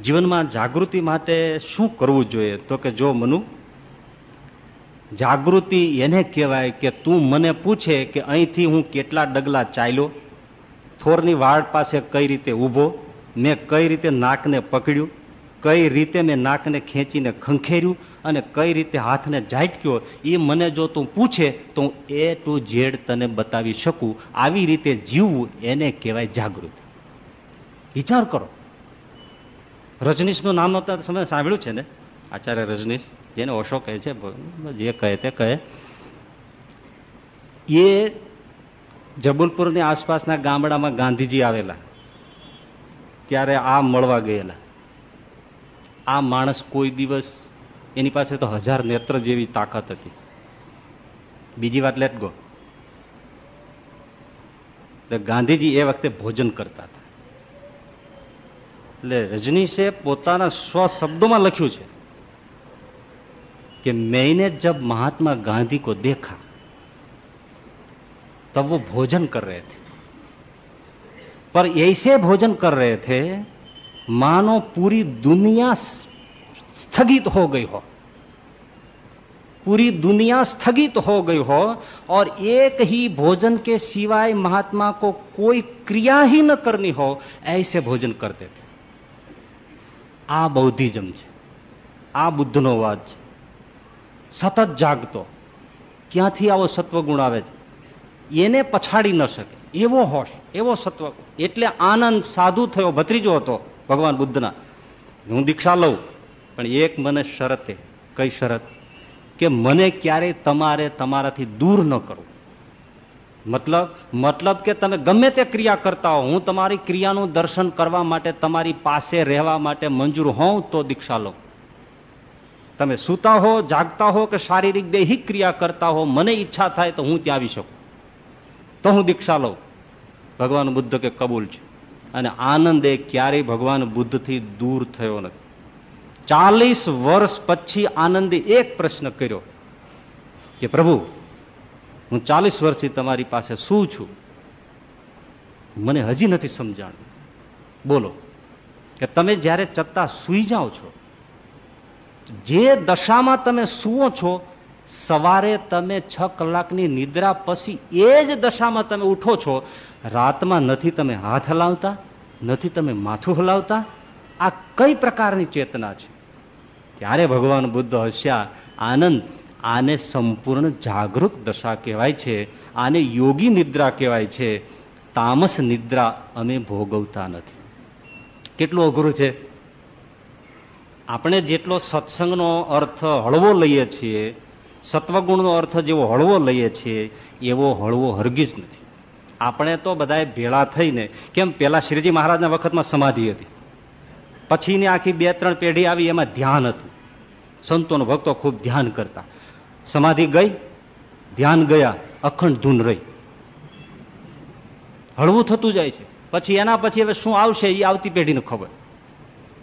જીવનમાં જાગૃતિ માટે શું કરવું જોઈએ? તો કે, જો મનુ, જાગૃતિ એને કહેવાય કે તું મને પૂછે કે અહીંથી હું કેટલા ડગલા ચાલ્યો, થોરની વાડ પાસે કઈ રીતે ઊભો, મેં કઈ રીતે નાકને પકડ્યું કઈ રીતે મેં નાકને ખેંચીને ખંખેર્યું અને કઈ રીતે હાથને ઝાટક્યો, એ મને જો તું પૂછે, તો હું એ ટુ ઝેડ તને બતાવી શકું. આવી રીતે જીવવું એને કહેવાય જાગૃત. વિચાર કરો. રજનીશનું નામ તમે સાંભળ્યું છે ને? આચાર્ય રજનીશ, જેને ઓશો કહે છે જે કહે તે કહે. એ જબલપુરની આસપાસના ગામડામાં ગાંધીજી આવેલા. ત્યારે આ મળવા ગયેલા. આ માણસ કોઈ દિવસ એની પાસે તો હજાર નેત્ર જેવી તાકાત હતી બીજી વાત લેટ ગો ગાંધીજી એ વખતે ભોજન કરતા હતા એટલે રજનીશે પોતાના સ્વ શબ્દોમાં લખ્યું છે कि मैंने जब महात्मा गांधी को देखा तब वो भोजन कर रहे थे पर ऐसे भोजन कर रहे थे मानो पूरी दुनिया स्थगित हो गई हो पूरी दुनिया स्थगित हो गई हो और एक ही भोजन के सिवाय महात्मा को कोई क्रिया ही न करनी हो ऐसे भोजन करते थे આ બૌદ્ધિઝમ છે આ બુદ્ધનો વાદ છે સતત જાગતો ક્યાંથી આવો સત્વગુણ આવે છે એને પછાડી ન શકે એવો હોશ એવો સત્વ એટલે આનંદ સાધુ થયો ભત્રીજો હતો ભગવાન બુદ્ધના. હું દીક્ષા લઉં, પણ એક મને શરતે કઈ શરત? કે મને ક્યારેય તમારે તમારાથી દૂર ન કરવું. મતલબ મતલબ કે તમે ગમે તે ક્રિયા કરતા હો, હું તમારી ક્રિયાનું દર્શન કરવા માટે તમારી પાસે રહેવા માટે મંજૂર હોઉં તો દીક્ષા લઉં. તમે સૂતા હો, જાગતા હો કે શારીરિક દૈહિક ક્રિયા કરતા હો, મને ઈચ્છા થાય તો હું ત્યાં આવી શકું. તો હું દીક્ષા લઉં. ભગવાન બુદ્ધ કે કબૂલ છે. અને આનંદ એ ક્યારેય ભગવાન બુદ્ધથી દૂર થયો નથી. ચાલીસ વર્ષ પછી આનંદે એક પ્રશ્ન કર્યો કે પ્રભુ, હું ચાલીસ વર્ષથી તમારી પાસે શું છું? મને હજી નથી સમજાણું. બોલો, કે તમે જ્યારે ચત્તા સુઈ જાઓ છો, જે દશામાં તમે સુવો છો, સવારે તમે છ કલાકની નિદ્રા પછી એ જ દશામાં તમે ઉઠો છો રાતમાં નથી તમે હાથ હલાવતા, નથી તમે માથું હલાવતા. આ કઈ પ્રકારની ચેતના છે? ત્યારે ભગવાન બુદ્ધ હસ્યા, આનંદ, આને સંપૂર્ણ જાગૃત દશા કહેવાય છે, આને યોગી નિદ્રા કહેવાય છે, તામસ નિદ્રા અમે ભોગવતા નથી. કેટલું અઘરું છે? આપણે જેટલો સત્સંગનો અર્થ હળવો લઈએ છીએ, સત્વગુણનો અર્થ જેવો હળવો લઈએ છીએ, એવો હળવો હરગીજ નથી. આપણે તો બધાએ ભેળા થઈને, કેમ પેલા શ્રીજી મહારાજના વખતમાં સમાધિ હતી. પછીની આખી બે ત્રણ પેઢી આવી, એમાં ધ્યાન હતું. સંતોનો ભક્તો ખૂબ ધ્યાન કરતા. સમાધિ ગઈ, ધ્યાન ગયા, અખંડ ધૂન રહી. હળવું થતું જાય છે. પછી એના પછી હવે શું આવશે એ આવતી પેઢીને ખબર.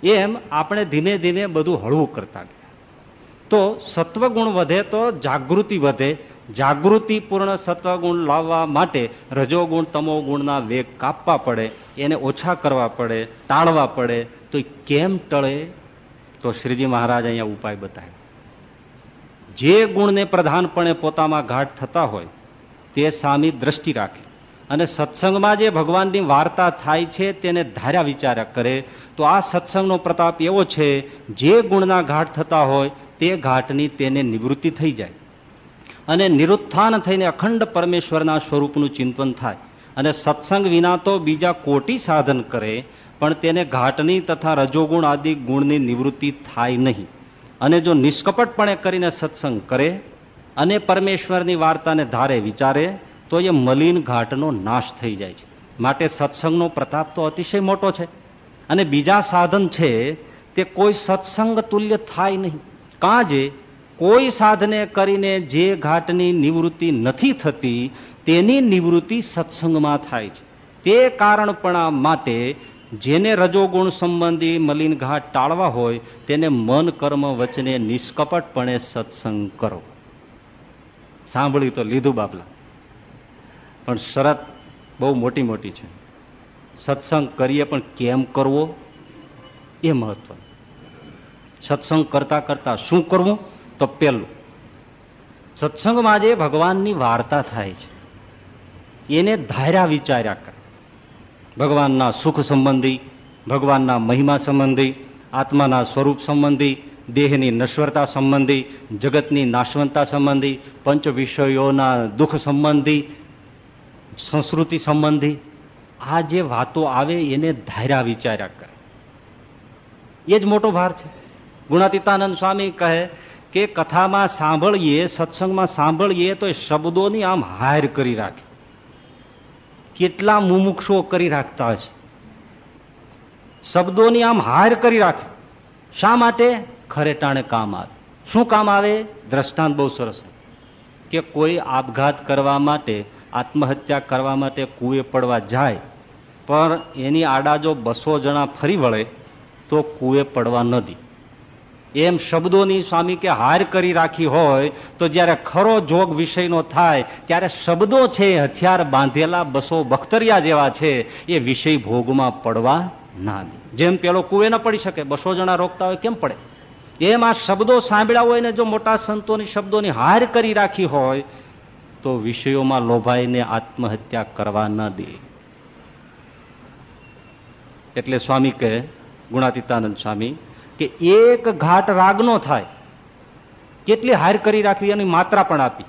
એમ આપણે ધીમે ધીમે બધું હળવું કરતા ગયા. તો સત્વગુણ વધે તો જાગૃતિ વધે જાગૃતિપૂર્ણ સત્વગુણ લાવવા માટે રજોગુણ તમો ગુણના વેગ કાપવા પડે, એને ઓછા કરવા પડે, ટાળવા પડે, તો કેમ ટળે? તો શ્રીજી મહારાજ અહીંયા ઉપાય બતાવે. જે ગુણને પ્રધાનપણે પોતામાં ઘાટ થતા હોય, તે સામી દ્રષ્ટિ રાખે. અને સત્સંગમાં જે ભગવાનની વાર્તા થાય છે, તેને ધાર્યા વિચાર્યા કરે, તો આ સત્સંગનો પ્રતાપ એવો છે, જે ગુણના ઘાટ થતા હોય, તે ઘાટની તેને નિવૃત્તિ થઈ જાય. અને નિરુત્થાન થઈને અખંડ પરમેશ્વરના સ્વરૂપનું ચિંતન થાય. અને સત્સંગ વિના તો બીજા કોટી સાધન કરે, પણ તેને ઘાટની તથા રજોગુણ આદિ ગુણની નિવૃત્તિ થાય નહીં. અને જો નિષ્કપટપણે કરીને સત્સંગ કરે અને પરમેશ્વરની વાર્તાને ધારે વિચારે, તો એ મલિન ઘાટનો નાશ થઈ જાય છે. માટે સત્સંગનો પ્રતાપ તો અતિશય મોટો છે. અને બીજા સાધન છે તે કોઈ સત્સંગ તુલ્ય થાય નહીં. કાંજે કોઈ સાધને કરીને જે ઘાટની નિવૃત્તિ નથી થતી, તેની નિવૃત્તિ સત્સંગમાં થાય છે. તે કારણપણા માટે જેને રજોગુણ સંબંધી મલિન ઘાટ ટાળવા હોય, તેને મન કર્મ વચને નિષ્કપટપણે સત્સંગ કરો. સાંભળ્યું તો લીધું બાબલા પણ શરત બહુ મોટી મોટી છે. સત્સંગ કરીએ પણ કેમ કરવો? એ મહત્વ સત્સંગ કરતા કરતા શું કરવું? તો પેલું સત્સંગમાં જે ભગવાનની વાર્તા થાય છે. એને ધાર્યા વિચાર્યા કરે. ભગવાનના સુખ સંબંધી, ભગવાનના મહિમા સંબંધી, આત્માના સ્વરૂપ સંબંધી, દેહની નશ્વરતા સંબંધી, જગતની નાશવંતા સંબંધી પંચ વિષયોના દુઃખ સંબંધી, સંસ્કૃતિ સંબંધી, આ જે વાતો આવે એને ધાર્યા વિચાર્યા કરે. એ જ મોટો ભાર છે. ગુણાતીતાનંદ સ્વામી કહે કે કથામાં સાંભળીએ, સત્સંગમાં સાંભળીએ, તો એ શબ્દોની આમ હાર કરી રાખે. કેટલા મુમુક્ષો કરી રાખતા હશે. શબ્દોની આમ હાર કરી રાખે. શા માટે? ખરેટાણે કામ આવે. શું કામ આવે? દ્રષ્ટાંત બહુ સરસ કે કોઈ આપઘાત કરવા માટે, આત્મહત્યા કરવા માટે કુએ પડવા જાય, પણ એની આડા જો બસો જણા ફરી વળે, તો કુએ પડવા નથી એમ શબ્દોની સ્વામી કે હાર કરી રાખી હોય, તો જયારે ખરો જોગ વિષયનો થાય, ત્યારે શબ્દો છે હથિયાર બાંધેલા બસો બખ્તરિયા જેવા છે, એ વિષય ભોગમાં પડવા ના જેમ પેલો કુએ ન પડી શકે, બસો જણા રોકતા હોય કેમ પડે? એમ આ શબ્દો સાંભળ્યા હોય ને જો મોટા સંતોની શબ્દોની હાર કરી રાખી હોય, તો વિષયોમાં લોભાઈને આત્મહત્યા કરવા ન દે. એટલે સ્વામી કહે, ગુણાતીતાનંદ સ્વામી કે એક ઘાટ રાગનો થાય. કેટલી હાર કરી રાખવી એની માત્રા પણ આપી.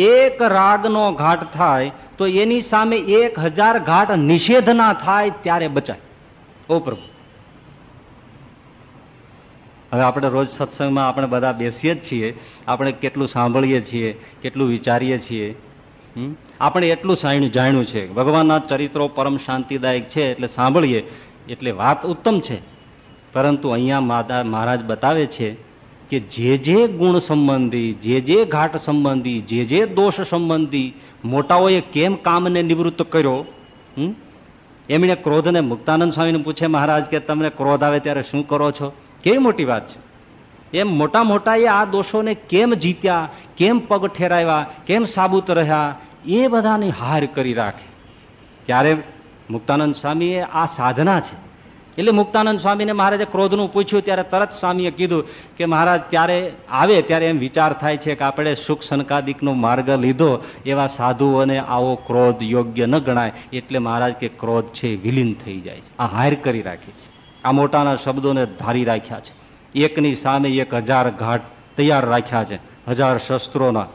એક રાગનો ઘાટ થાય તો એની સામે એક હજાર ઘાટ નિષેધ ના થાય ત્યારે બચાય. ઓ પ્રભુ. હવે આપણે રોજ સત્સંગમાં આપણે બધા બેસીએ જ છીએ. આપણે કેટલું સાંભળીએ છીએ, કેટલું વિચારીએ છીએ. આપણે એટલું જાણ્યું છે. ભગવાનના ચરિત્રો પરમ શાંતિદાયક છે એટલે સાંભળીએ. એટલે વાત ઉત્તમ છે. પરંતુ અહીંયા મહારાજ બતાવે છે કે જે જે ગુણ સંબંધી, જે જે ઘાટ સંબંધી, જે જે દોષ સંબંધી મોટાઓએ કેમ કામને નિવૃત્ત કર્યો એમણે ક્રોધને મુક્તાનંદ સ્વામીને પૂછે, મહારાજ, કે તમને ક્રોધ આવે ત્યારે શું કરો છો? કેવી મોટી વાત છે. એમ મોટા મોટાએ આ દોષોને કેમ જીત્યા, કેમ પગ ઠેરાવ્યા, કેમ સાબુત રહ્યા, એ બધાની હાર કરી રાખે. ત્યારે મુક્તાનંદ સ્વામીએ આ સાધના છે. એટલે મુક્તાનંદ સ્વામીને મહારાજે ક્રોધનું પૂછ્યું, ત્યારે તરત સ્વામીએ કીધું કે મહારાજ, ત્યારે આવે ત્યારે એમ વિચાર થાય છે કે આપણે સુખ સંકાદિકનો માર્ગ લીધો, એવા સાધુઓને આવો ક્રોધ યોગ્ય ન ગણાય, એટલે મહારાજ કે ક્રોધ છે વિલીન થઈ જાય છે, આ હાર કરી રાખી છે. આ મોટાના શબ્દોને ધારી રાખ્યા છે. એકની સામે એક હજાર ઘાટ તૈયાર રાખ્યા છે, હજાર શસ્ત્રોના.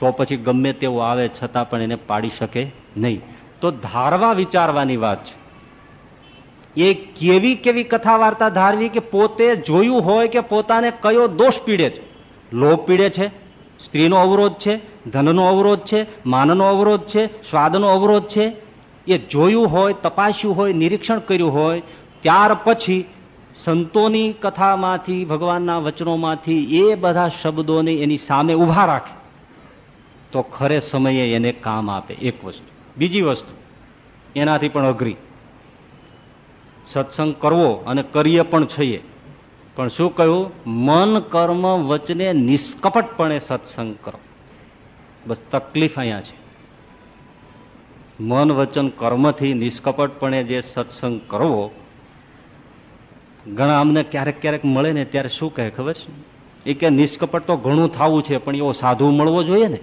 તો પછી ગમે તેવું આવે છતાં પણ એને પાડી શકે નહીં. તો ધારવા વિચારવાની વાત છે. એ કેવી કેવી કથા વાર્તા ધારવી કે પોતે જોયું હોય કે પોતાને કયો દોષ પીડે છે? લોભ પીડે છે? સ્ત્રીનો અવરોધ છે? ધનનો અવરોધ છે? માનનો અવરોધ છે? સ્વાદનો અવરોધ છે? એ જોયું હોય, તપાસ્યું હોય, નિરીક્ષણ કર્યું હોય, ત્યાર પછી સંતોની કથામાંથી, ભગવાનના વચનોમાંથી એ બધા શબ્દોને એની સામે ઊભા રાખે. તો ખરે સમયે એને કામ આપે એક વસ્તુ. બીજી વસ્તુ, એનાથી પણ અઘરી. સત્સંગ કરવો અને કરીએ પણ છીએ. પણ શું કહ્યું? મન, કર્મ, વચને નિષ્કપટપણે સત્સંગ કરો. બસ તકલીફ અહીંયા છે. મન, વચન, કર્મથી નિષ્કપટપણે જે સત્સંગ કરવો, ઘણા અમને ક્યારેક ક્યારેક મળે ને ત્યારે શું કહે ખબર છે? એ કે નિષ્કપટ તો ઘણું થવું છે, પણ એવો સાધુ મળવો જોઈએ ને?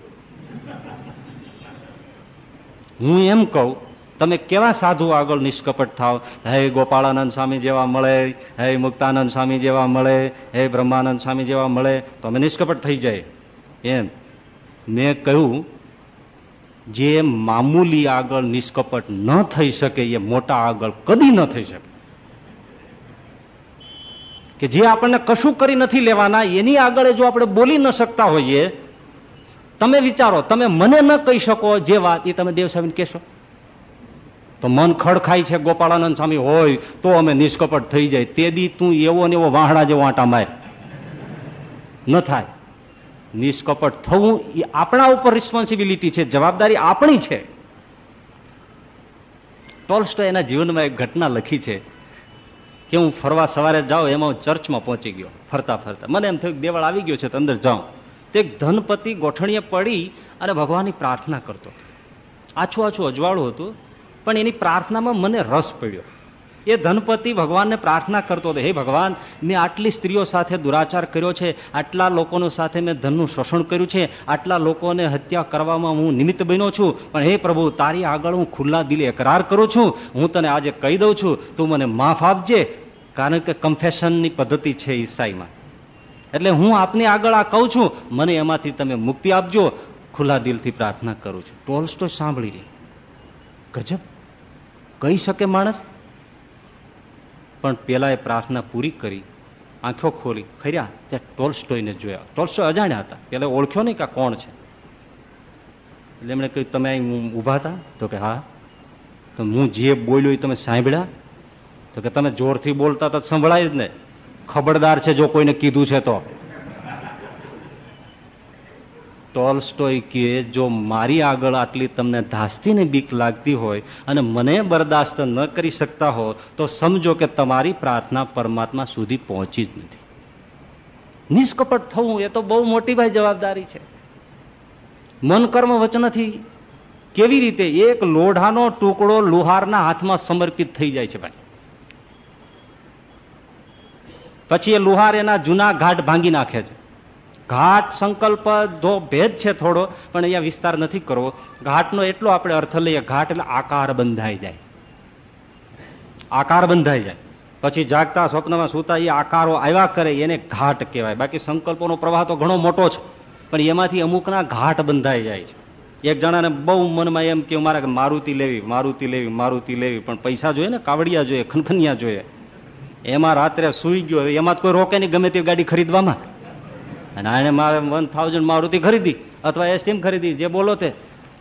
હું એમ કહું તમે કેવા સાધુ આગળ નિષ્કપટ થાવ? હે ગોપાળાનંદ સ્વામી જેવા મળે, હે મુક્તાનંદ સ્વામી જેવા મળે, હે બ્રહ્માનંદ સ્વામી જેવા મળે તો અમે નિષ્કપટ થઈ જાય. એમ. મેં કહ્યું, જે મામૂલી આગળ નિષ્કપટ ન થઈ શકે, એ મોટા આગળ કદી ન થઈ શકે. કે જે આપણને કશું કરી નથી લેવાના, એની આગળ જો આપણે બોલી ન શકતા હોઈએ, તમે વિચારો, તમે મને ન કહી શકો જે વાત, એ તમે દેવસ્વામીને કહેશો. તો મન ખડખાય છે ગોપાળાનંદ સ્વામી હોય તો અમે નિષ્કપટ થઈ જાય તે દી તું એવો ને એવો વાહણા જેવો આંટા મારે. ન થાય. નિષ્કપટ થવું એ આપણા ઉપર રિસ્પોન્સિબિલિટી છે, જવાબદારી આપણી છે. ટોલ્સ્ટો એના જીવનમાં એક ઘટના લખી છે કે હું ફરવા સવારે જાઉં, એમાં હું ચર્ચમાં પહોંચી ગયો, ફરતા ફરતા. મને એમ થયું દેવળ આવી ગયો છે તો અંદર જાઉં. તો એક ધનપતિ ગોઠણીએ પડી અને ભગવાનની પ્રાર્થના કરતો આછું આછું અજવાળું હતું. પણ એની પ્રાર્થનામાં મને રસ પડ્યો. એ ધનપતિ ભગવાનને પ્રાર્થના કરતો હતો, હે ભગવાન, મેં આટલી સ્ત્રીઓ સાથે દુરાચાર કર્યો છે, આટલા લોકોનો સાથે મેં ધનનું શોષણ કર્યું છે, આટલા લોકોને હત્યા કરવામાં હું નિમિત્ત બન્યો છું, પણ હે પ્રભુ, તારી આગળ હું ખુલ્લા દિલે એકરાર કરું છું, હું તને આજે કહી દઉં છું, તું મને માફ આપજે. કારણ કે કમ્ફેશનની પદ્ધતિ છે ઈસાઈમાં. એટલે હું આપની આગળ આ કહું છું, મને એમાંથી તમે મુક્તિ આપજો, ખુલ્લા દિલથી પ્રાર્થના કરું છું. ટોલ્સ્ટો સાંભળી લે. ગજબ. કહી શકે માણસ? પણ પેલા એ પ્રાર્થના પૂરી કરી, આંખો ખોલી ખર્યા ત્યાં ટોલ્સ્ટોયને જોયા. ટોલ્સ્ટો અજાણ્યા હતા. પેલા ઓળખ્યો નહીં કે કોણ છે. એટલે એમણે કહ્યું, તમે અહીં ઊભા હતા? તો કે, હા. તો હું જે બોલ્યો એ તમે સાંભળ્યા? તો કે, તમે જોરથી બોલતા તો સંભળાય જ ને. ખબરદાર છે જો કોઈને કીધું છે તો. ટોલસ્ટોય કે જો મારી આગળ આટલી તમને ધાસ્તીને બીક લાગતી હોય અને મને બરદાસ્ત ન કરી શકતા હો, તો સમજો કે તમારી પ્રાર્થના પરમાત્મા સુધી પહોંચી જ નથી. નિષ્કપટ થવું એ તો બહુ મોટી ભાઈ જવાબદારી છે. મન કર્મ વચનથી કેવી રીતે એક લોઢાનો ટુકડો લુહારના હાથમાં સમર્પિત થઈ જાય છે ભાઈ. પછી એ લુહાર એના જૂના ઘાટ ભાંગી નાખે છે. ઘાટ સંકલ્પ ધો ભેદ છે થોડો, પણ અહીંયા વિસ્તાર નથી કરવો. ઘાટનો એટલો આપણે અર્થ લઈએ, ઘાટ એટલે આકાર બંધાઈ જાય. આકાર બંધાઈ જાય. પછી જાગતા સ્વપ્નમાં સુતા એ આકારો આવ્યા કરે, એને ઘાટ કહેવાય. બાકી સંકલ્પોનો પ્રવાહ તો ઘણો મોટો છે, પણ એમાંથી અમુકના ઘાટ બંધાઈ જાય છે. એક જણાને બહુ મનમાં એમ કે મારે મારુતિ લેવી મારુતિ લેવી મારુતિ લેવી, પણ પૈસા જોઈએ ને, કાવડિયા જોઈએ, ખનખનિયા જોઈએ. એમાં રાત્રે સુઈ ગયો એમાં કોઈ રોકે નહીં, ગમે તે ગાડી ખરીદવામાં. અને આને મારે વન થાઉઝન્ડ મારુતિ ખરીદી, અથવા એસટીમ ખરીદી, જે બોલો તે,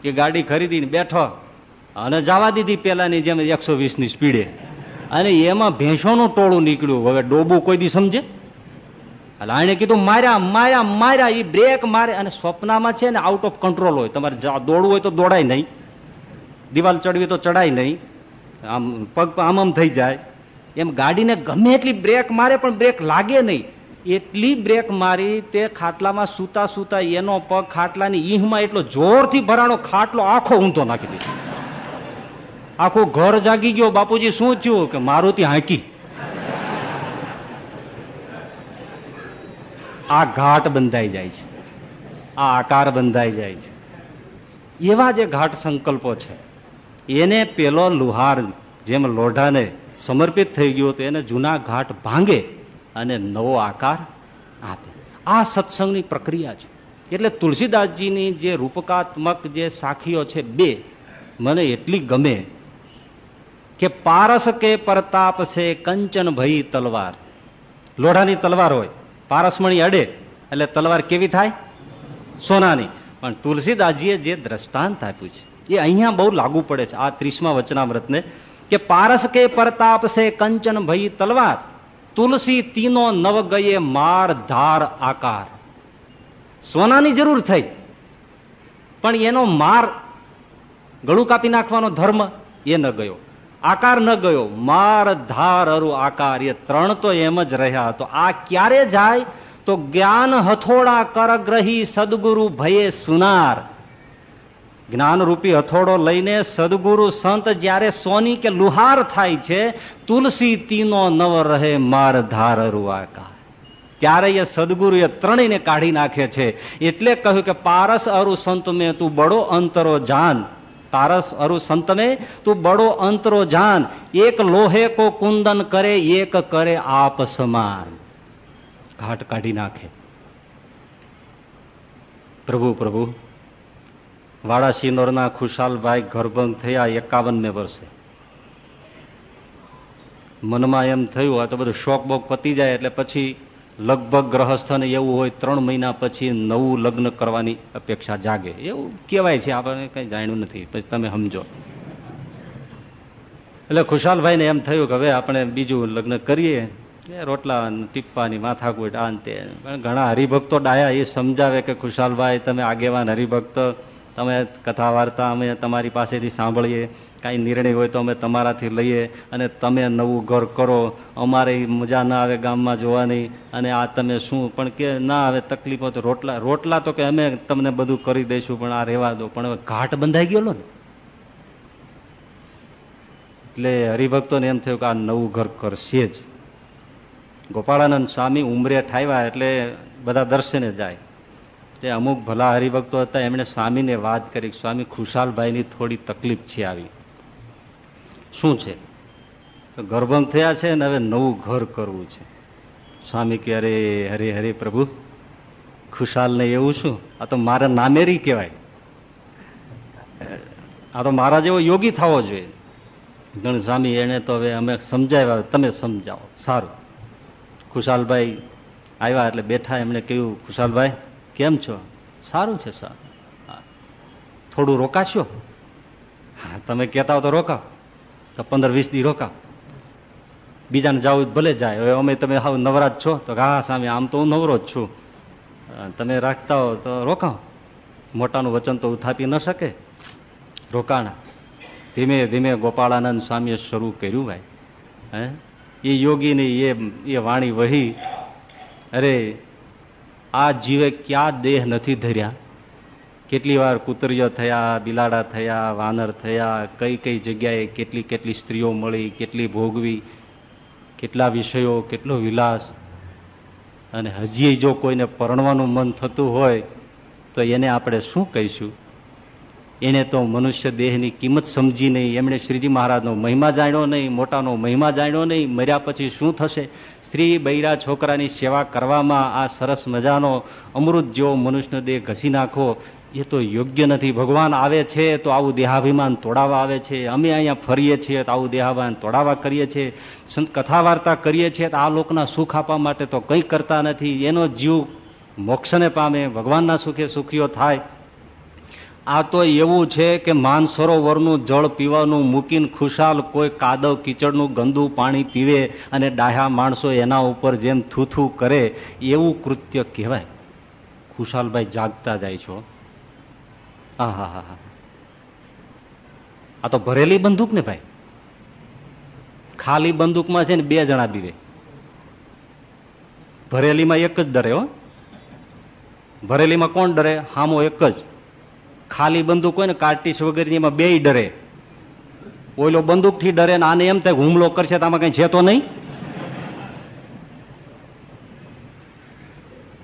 કે ગાડી ખરીદીને બેઠો અને જવા દીધી પેલાની જેમ એકસો વીસની સ્પીડે. અને એમાં ભેંસોનું ટોળું નીકળ્યું. હવે ડોબું કોઈ દી સમજે? એટલે આને કીધું, માર્યા માર્યા માર્યા એ બ્રેક મારે. અને સ્વપ્નમાં છે ને આઉટ ઓફ કંટ્રોલ હોય. તમારે દોડવું હોય તો દોડાય નહીં. દિવાલ ચડવી તો ચડાય નહીં. આમ પગ આમ આમ થઈ જાય. એમ ગાડીને ગમે એટલી બ્રેક મારે, પણ બ્રેક લાગે નહીં. એટલી બ્રેક મારી તે ખાટલામાં સૂતા સૂતા એનો પગ ખાટલાની ઈહમાં એટલો જોરથી ભરાણો ખાટલો આખો ઊંધો નાખી દીધો. આખું ઘર જાગી ગયો. બાપુજી, શું થયું? કે મારુતિ હાંકી. આ ઘાટ બંધાઈ જાય છે. આ આકાર બંધાઈ જાય છે. એવા જે ઘાટ સંકલ્પો છે, એને પેલો લુહાર જેમ લોઢાને સમર્પિત થઈ ગયો તો એને જૂના ઘાટ ભાંગે. અને નવો આકાર આપે. આ સત્સંગની પ્રક્રિયા છે. એટલે તુલસીદાસજીની જે રૂપકાત્મક જે સાખીઓ છે બે, મને એટલી ગમે કે પારસ કે પરતાપ છે કંચન ભઈ તલવાર. લોઢાની તલવાર હોય, પારસમણી અડે, એટલે તલવાર કેવી થાય? સોનાની. પણ તુલસીદાસજીએ જે દ્રષ્ટાંત આપ્યું છે, એ અહીંયા બહુ લાગુ પડે છે, આ ત્રીસમા વચનામૃતને, કે પારસ કે પરતાપ છે કંચન ભઈ તલવાર. તુલસી, તીનો નવ ગયે માર ધાર, આકાર. સોનાની જરૂર થઈ. પણ એનો માર ગળું કાપી નાખવાનો ધર્મ એ ન ગયો. આકાર ન ગયો. માર, ધાર, અરુ, આકાર એ ત્રણ તો એમ જ રહ્યા. તો આ ક્યારે જાય? તો જ્ઞાન હથોડા કરગ્રહી સદગુરુ ભયે સુનાર. જ્ઞાનરૂપી હથોડો લઈને સદગુરુ સંત જ્યારે સોની કે લુહાર થાય છે, તુલસી તીનો નવ રહે માર ધાર રૂવાકા ત્યારે એ સદગુરુ એ ત્રણેયને કાઢી નાખે છે. એટલે કહ્યું કે, પારસ અરુ સંત મેં તું બડો અંતરો જાન. પારસ અરુ સંત મેં તું બડો અંતરો જાન. એક લોહે કો કુંદન કરે, એક કરે આપ સમાન. ઘાટ કાઢી નાખે. પ્રભુ પ્રભુ વાડા સિનોરના ખુશાલભાઈ ઘરભંગ થયા એકાવનમે વર્ષે. મનમાં એમ થયું, આ તો બધું શોક બોક પતી જાય એટલે પછી લગભગ ગ્રહસ્થને એવું હોય ત્રણ મહિના પછી નવું લગ્ન કરવાની અપેક્ષા જાગે. એવું કહેવાય છે આપણને કઈ જાણ્યું નથી, પછી તમે સમજો. એટલે ખુશાલભાઈને એમ થયું કે હવે આપણે બીજું લગ્ન કરીએ. રોટલા ટીપ્પાની માથાકૂટ આ તે. ઘણા હરિભક્તો ડાયા, એ સમજાવે કે ખુશાલભાઈ, તમે આગેવાન હરિભક્ત તમે કથા વાર્તા અમે તમારી પાસેથી સાંભળીએ, કાંઈ નિર્ણય હોય તો અમે તમારાથી લઈએ અને તમે નવું ઘર કરો. અમારે મજા ના આવે ગામમાં જોવાની અને આ તમે શું? પણ કે ના આવે તકલીફો તો રોટલા રોટલા તો કે અમે તમને બધું કરી દઈશું, પણ આ રહેવા દો. પણ હવે ઘાટ બંધાઈ ગયો ને. એટલે હરિભક્તોને એમ થયું કે આ નવું ઘર કરશે જ. ગોપાળાનંદ સ્વામી ઉમરે ઠાવ્યા એટલે બધા દર્શને જાય. તે અમુક ભલા હરિભક્તો હતા, એમણે સ્વામીને વાત કરી. સ્વામી ખુશાલભાઈની થોડી તકલીફ છે આવી. શું છે? ગર્ભંગ થયા છે ને હવે નવું ઘર કરવું છે. સ્વામી કે અરે, હરે હરે પ્રભુ ખુશાલ ને એવું શું? આ તો મારા નામેરી કહેવાય. આ તો મારા જેવો યોગી થવો જોઈએ. ગણ સ્વામી, એને તો હવે અમે સમજાવ્યા, તમે સમજાવો. સારું. ખુશાલભાઈ આવ્યા એટલે બેઠા, એમણે કહ્યું, ખુશાલભાઈ કેમ છો? સારું છે, સારું. થોડું રોકાશો? હા, તમે કહેતા હો તો રોકાવ. તો પંદર વીસ દી રોકાવ. બીજાને જવું ભલે જાય. હવે અમે તમે હાવ નવરાજ છો, તો હા, સામે આમ તો હું નવરો જ છું. તમે રાખતા હો તો રોકાવ. મોટાનું વચન તો ઉથાપી ન શકે. રોકાણ. ધીમે ધીમે ગોપાળાનંદ સ્વામીએ શરૂ કર્યું ભાઈ. હે? એ યોગીની એ એ વાણી વહી. અરે આ જીવે ક્યાં દેહ નથી ધર્યા? કેટલી વાર કુતરીઓ થયા, બિલાડા થયા, વાનર થયા, કઈ કઈ જગ્યાએ કેટલી કેટલી સ્ત્રીઓ મળી, કેટલી ભોગવી, કેટલા વિષયો, કેટલો વિલાસ. અને હજી જો કોઈને પરણવાનું મન થતું હોય, તો એને આપણે શું કહીશું? એને તો મનુષ્ય દેહની કિંમત સમજી નહીં. એમણે શ્રીજી મહારાજનો મહિમા જાણ્યો નહીં, મોટાનો મહિમા જાણ્યો નહીં. મર્યા પછી શું થશે? સ્ત્રી બૈરા છોકરાની સેવા કરવામાં આ સરસ મજાનો અમૃત જેવો મનુષ્યનો દેહ ઘસી નાખો, એ તો યોગ્ય નથી. ભગવાન આવે છે તો આવું દેહાભિમાન તોડાવવા આવે છે. અમે અહીંયા ફરીએ છીએ તો આવું દેહાભિમાન તોડાવા કરીએ છીએ. સંત કથા વાર્તા કરીએ છીએ તો આ લોકના સુખ આપવા માટે તો કંઈ કરતા નથી. એનો જીવ મોક્ષને પામે, ભગવાનના સુખે સુખીઓ થાય. આ તો એવું છે કે માનસરોવરનું જળ પીવાનું મૂકીને ખુશાલ કોઈ કાદવ કીચડનું ગંદુ પાણી પીવે અને ડાહ્યા માણસો એના ઉપર જેમ થૂથું કરે, એવું કૃત્ય કહેવાય. ખુશાલભાઈ જાગતા જાય છો. હા હા હા. આ તો ભરેલી બંદૂક ને ભાઈ? ખાલી બંદૂકમાં છે ને બે જણા બીવે. ભરેલીમાં એક જ ડરે હો. ભરેલીમાં કોણ ડરે? હામો એક જ. ખાલી બંદૂક હોય ને કાર્ટીસ વગેરેની એમાં બે ડરે. ઓઈલો બંદૂકથી ડરે ને આને એમ થાય હુમલો કરશે તો આમાં કઈ છે તો નહીં?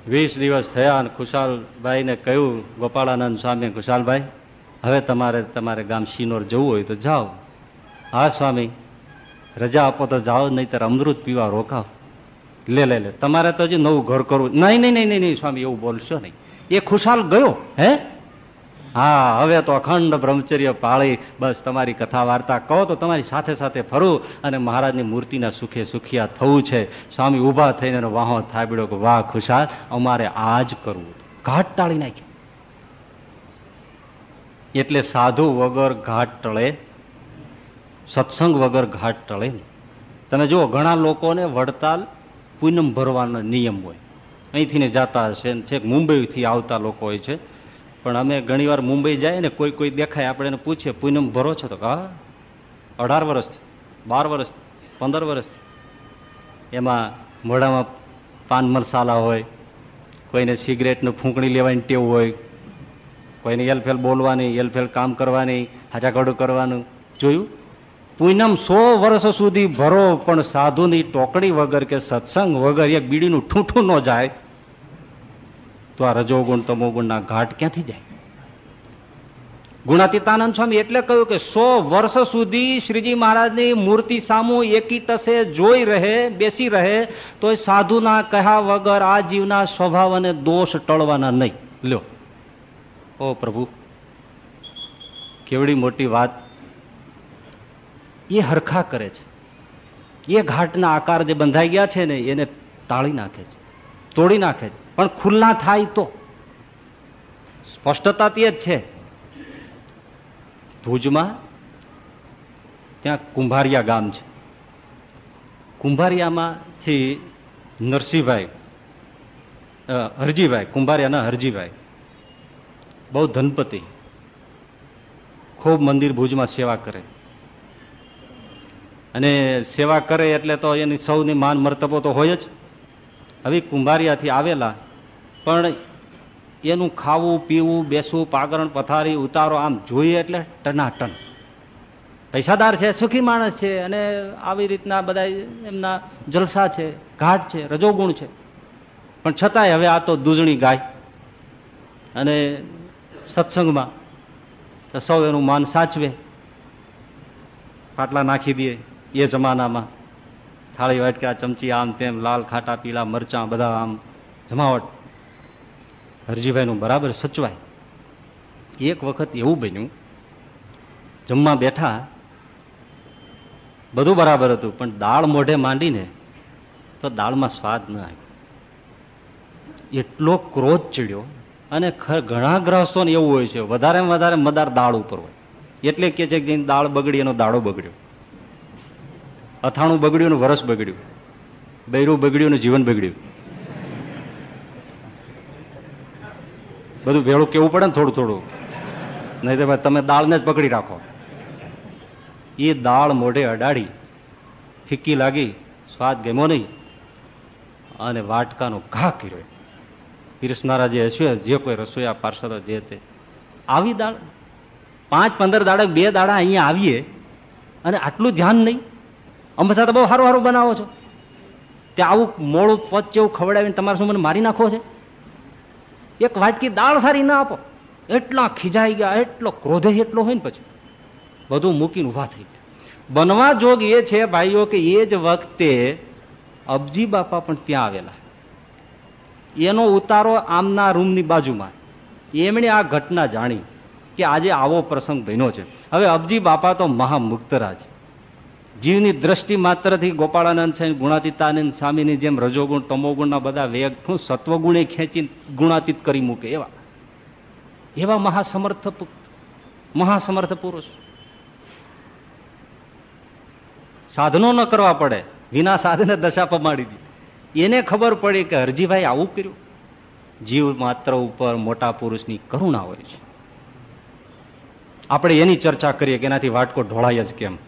વીસ દિવસ થયા અને ખુશાલભાઈ ને કહ્યું, ગોપાળાનંદ સ્વામી, ખુશાલભાઈ, હવે તમારે તમારે ગામ શિનોર જવું હોય તો જાઓ. હા, સ્વામી, રજા આપો તો જાઓ ત્યારે અમૃત પીવા રોકાવ લે લે લે, તમારે તો હજી નવું ઘર કરવું. નહીં નહીં નહીં નહીં, સ્વામી, એવું બોલશો નહીં. એ ખુશાલ ગયો, હે? હા, હવે તો અખંડ બ્રહ્મચર્ય પાળી, બસ તમારી કથા વાર્તા કહો તો તમારી સાથે સાથે ફરું અને મહારાજની મૂર્તિના સુખે સુખિયા થવું છે. સ્વામી ઊભા થઈને વાહો થાબડ્યો કે, વાહ, ખુશાલ, અમારે આ જ કરવું ઘાટ ટાળી નાખી એટલે સાધુ વગર ઘાટ ટળે, સત્સંગ વગર ઘાટ ટળે નહીં. તમે જુઓ, ઘણા લોકોને વડતાલ પૂનમ ભરવાનો નિયમ હોય. અહીંથી ને જતા હશે છેક મુંબઈથી આવતા લોકો હોય છે. પણ અમે ઘણી વાર મુંબઈ જાય ને કોઈ કોઈ દેખાય, આપણે એને પૂછીએ, પૂનમ, ભરો છો તો હા અઢાર વર્ષથી, બાર વર્ષથી, પંદર વર્ષથી. એમાં મોઢામાં પાન મસાલા હોય, કોઈને સિગરેટનું ફૂંકણી લેવાની ટેવ હોય, કોઈને એલફેલ બોલવાની, એલફેલ કામ કરવાની હાજાકડું કરવાનું. જોયું? પૂનમ સો વર્ષ સુધી ભરો, પણ સાધુની ટોકડી વગર કે સત્સંગ વગર એક બીડીનું ઠૂઠું ન જાય. તો આ રજોગુણ તમોગુણના ઘાટ ક્યાંથી જાય? ગુણાતીતાનંદ સ્વામી એટલે કહ્યું કે સો વર્ષ સુધી શ્રીજી મહારાજની મૂર્તિ સામુ એકી ટસે જોઈ રહે, બેસી રહે તો સાધુના કહ્યા વગર આ જીવના સ્વભાવ અને દોષ ટળવાના નહીં. લ્યો. ઓ પ્રભુ, કેવડી મોટી વાત. એ હરખા કરે છે. એ ઘાટના આકાર જે બંધાઈ ગયા છે ને, એને તાળી નાખે છે, તોડી નાખે છે. પણ ખુલ્લા થાય તો. સ્પષ્ટતા તે જ છે. ભુજમાં ત્યાં કુંભારિયા ગામ છે. કુંભારિયામાંથી નરસિંહભાઈ હરજીભાઈ, કુંભારિયાના હરજીભાઈ, બહુ ધનપતિ, ખૂબ મંદિર ભુજમાં સેવા કરે. અને સેવા કરે એટલે તો એની સૌની માન મર્તબો તો હોય જ. હવે કુંભારિયાથી આવેલા પણ એનું ખાવું, પીવું, બેસવું, પાગરણ, પથારી, ઉતારો, આમ જોઈએ એટલે ટનાટન. પૈસાદાર છે, સુખી માણસ છે અને આવી રીતના બધા એમના જલસા છે, ઘાટ છે, રજોગુણ છે. પણ છતાંય હવે આ તો દૂધણી ગાય. અને સત્સંગમાં તો સૌ એનું માન સાચવે. પાટલા નાખી દે એ જમાનામાં. થાળી વાટકા ચમચી, આમ તેમ, લાલ ખાટા, પીળા મરચાં, બધા આમ જમાવટ. હરજીભાઈનું બરાબર સચવાય. એક વખત એવું બન્યું, જમવા બેઠા બધું બરાબર હતું, પણ દાળ મોઢે માંડીને તો દાળમાં સ્વાદ ન આવ્યો. એટલો ક્રોધ ચડ્યો, અને ઘણા ગ્રહસ્થોને એવું હોય છે વધારે વધારે મદાર દાળ ઉપર હોય. એટલે કે છે કે દાળ બગડી એનો દાડો બગડ્યો. અથાણું બગડ્યું વરસ બગડ્યું. બૈરું બગડ્યું જીવન બગડ્યું. બધું ભેળું કેવું પડે ને થોડું થોડું. નહીં તો તમે દાળને જ પકડી રાખો. એ દાળ મોઢે અડાડી ફીકી લાગી, સ્વાદ ગમ્યો નહીં. અને વાટકાનો ઘા કર્યો. પીરસનારા જે હશે, જે કોઈ રસોઈયા પાર્ષદો જે તે. આવી દાળ. પાંચ, પંદર દાડા બે દાડા અહીંયા આવીએ અને આટલું ધ્યાન નહીં. અમે તો બહુ સારું સારું બનાવો છો. ત્યાં આવું મોડું પચ જેવું ખવડાવીને તમારે શું મને મારી નાખો છે? એક વાટકી દાળ સારી ના આપો. એટલા ખીજાઈ ગયા, એટલો ક્રોધે એટલો હોય ને પછી. બધું મૂકીને ઊભા થઈ ગયા. બનવા જોગ એ છે ભાઈઓ કે એ જ વખતે અબજી બાપા પણ ત્યાં આવેલા. એનો ઉતારો આમના રૂમની બાજુમાં. એમણે આ ઘટના જાણી કે આજે આવો પ્રસંગ બન્યો છે. હવે અબજી બાપા તો મહામુક્તરાજ. જીવની દ્રષ્ટિ માત્રથી ગોપાળાનંદ છે, ગુણાતીતાનંદ સ્વામીની જેમ રજોગુણ, તમોગુણના બધા વેગ શું સત્વગુણે ખેંચી ગુણાતીત કરી મૂકે એવા. એવા મહાસમર્થ મહાસમર્થ પુરુષ સાધનો ન કરવા પડે, વિના સાધને દશા પમાડી દી. એને ખબર પડી કે હરજીભાઈ આવું કર્યું. જીવ માત્ર ઉપર મોટા પુરુષની કરુણા હોય છે. આપણે એની ચર્ચા કરીએ કે એનાથી વાટકો ઢોળાય જ કેમ?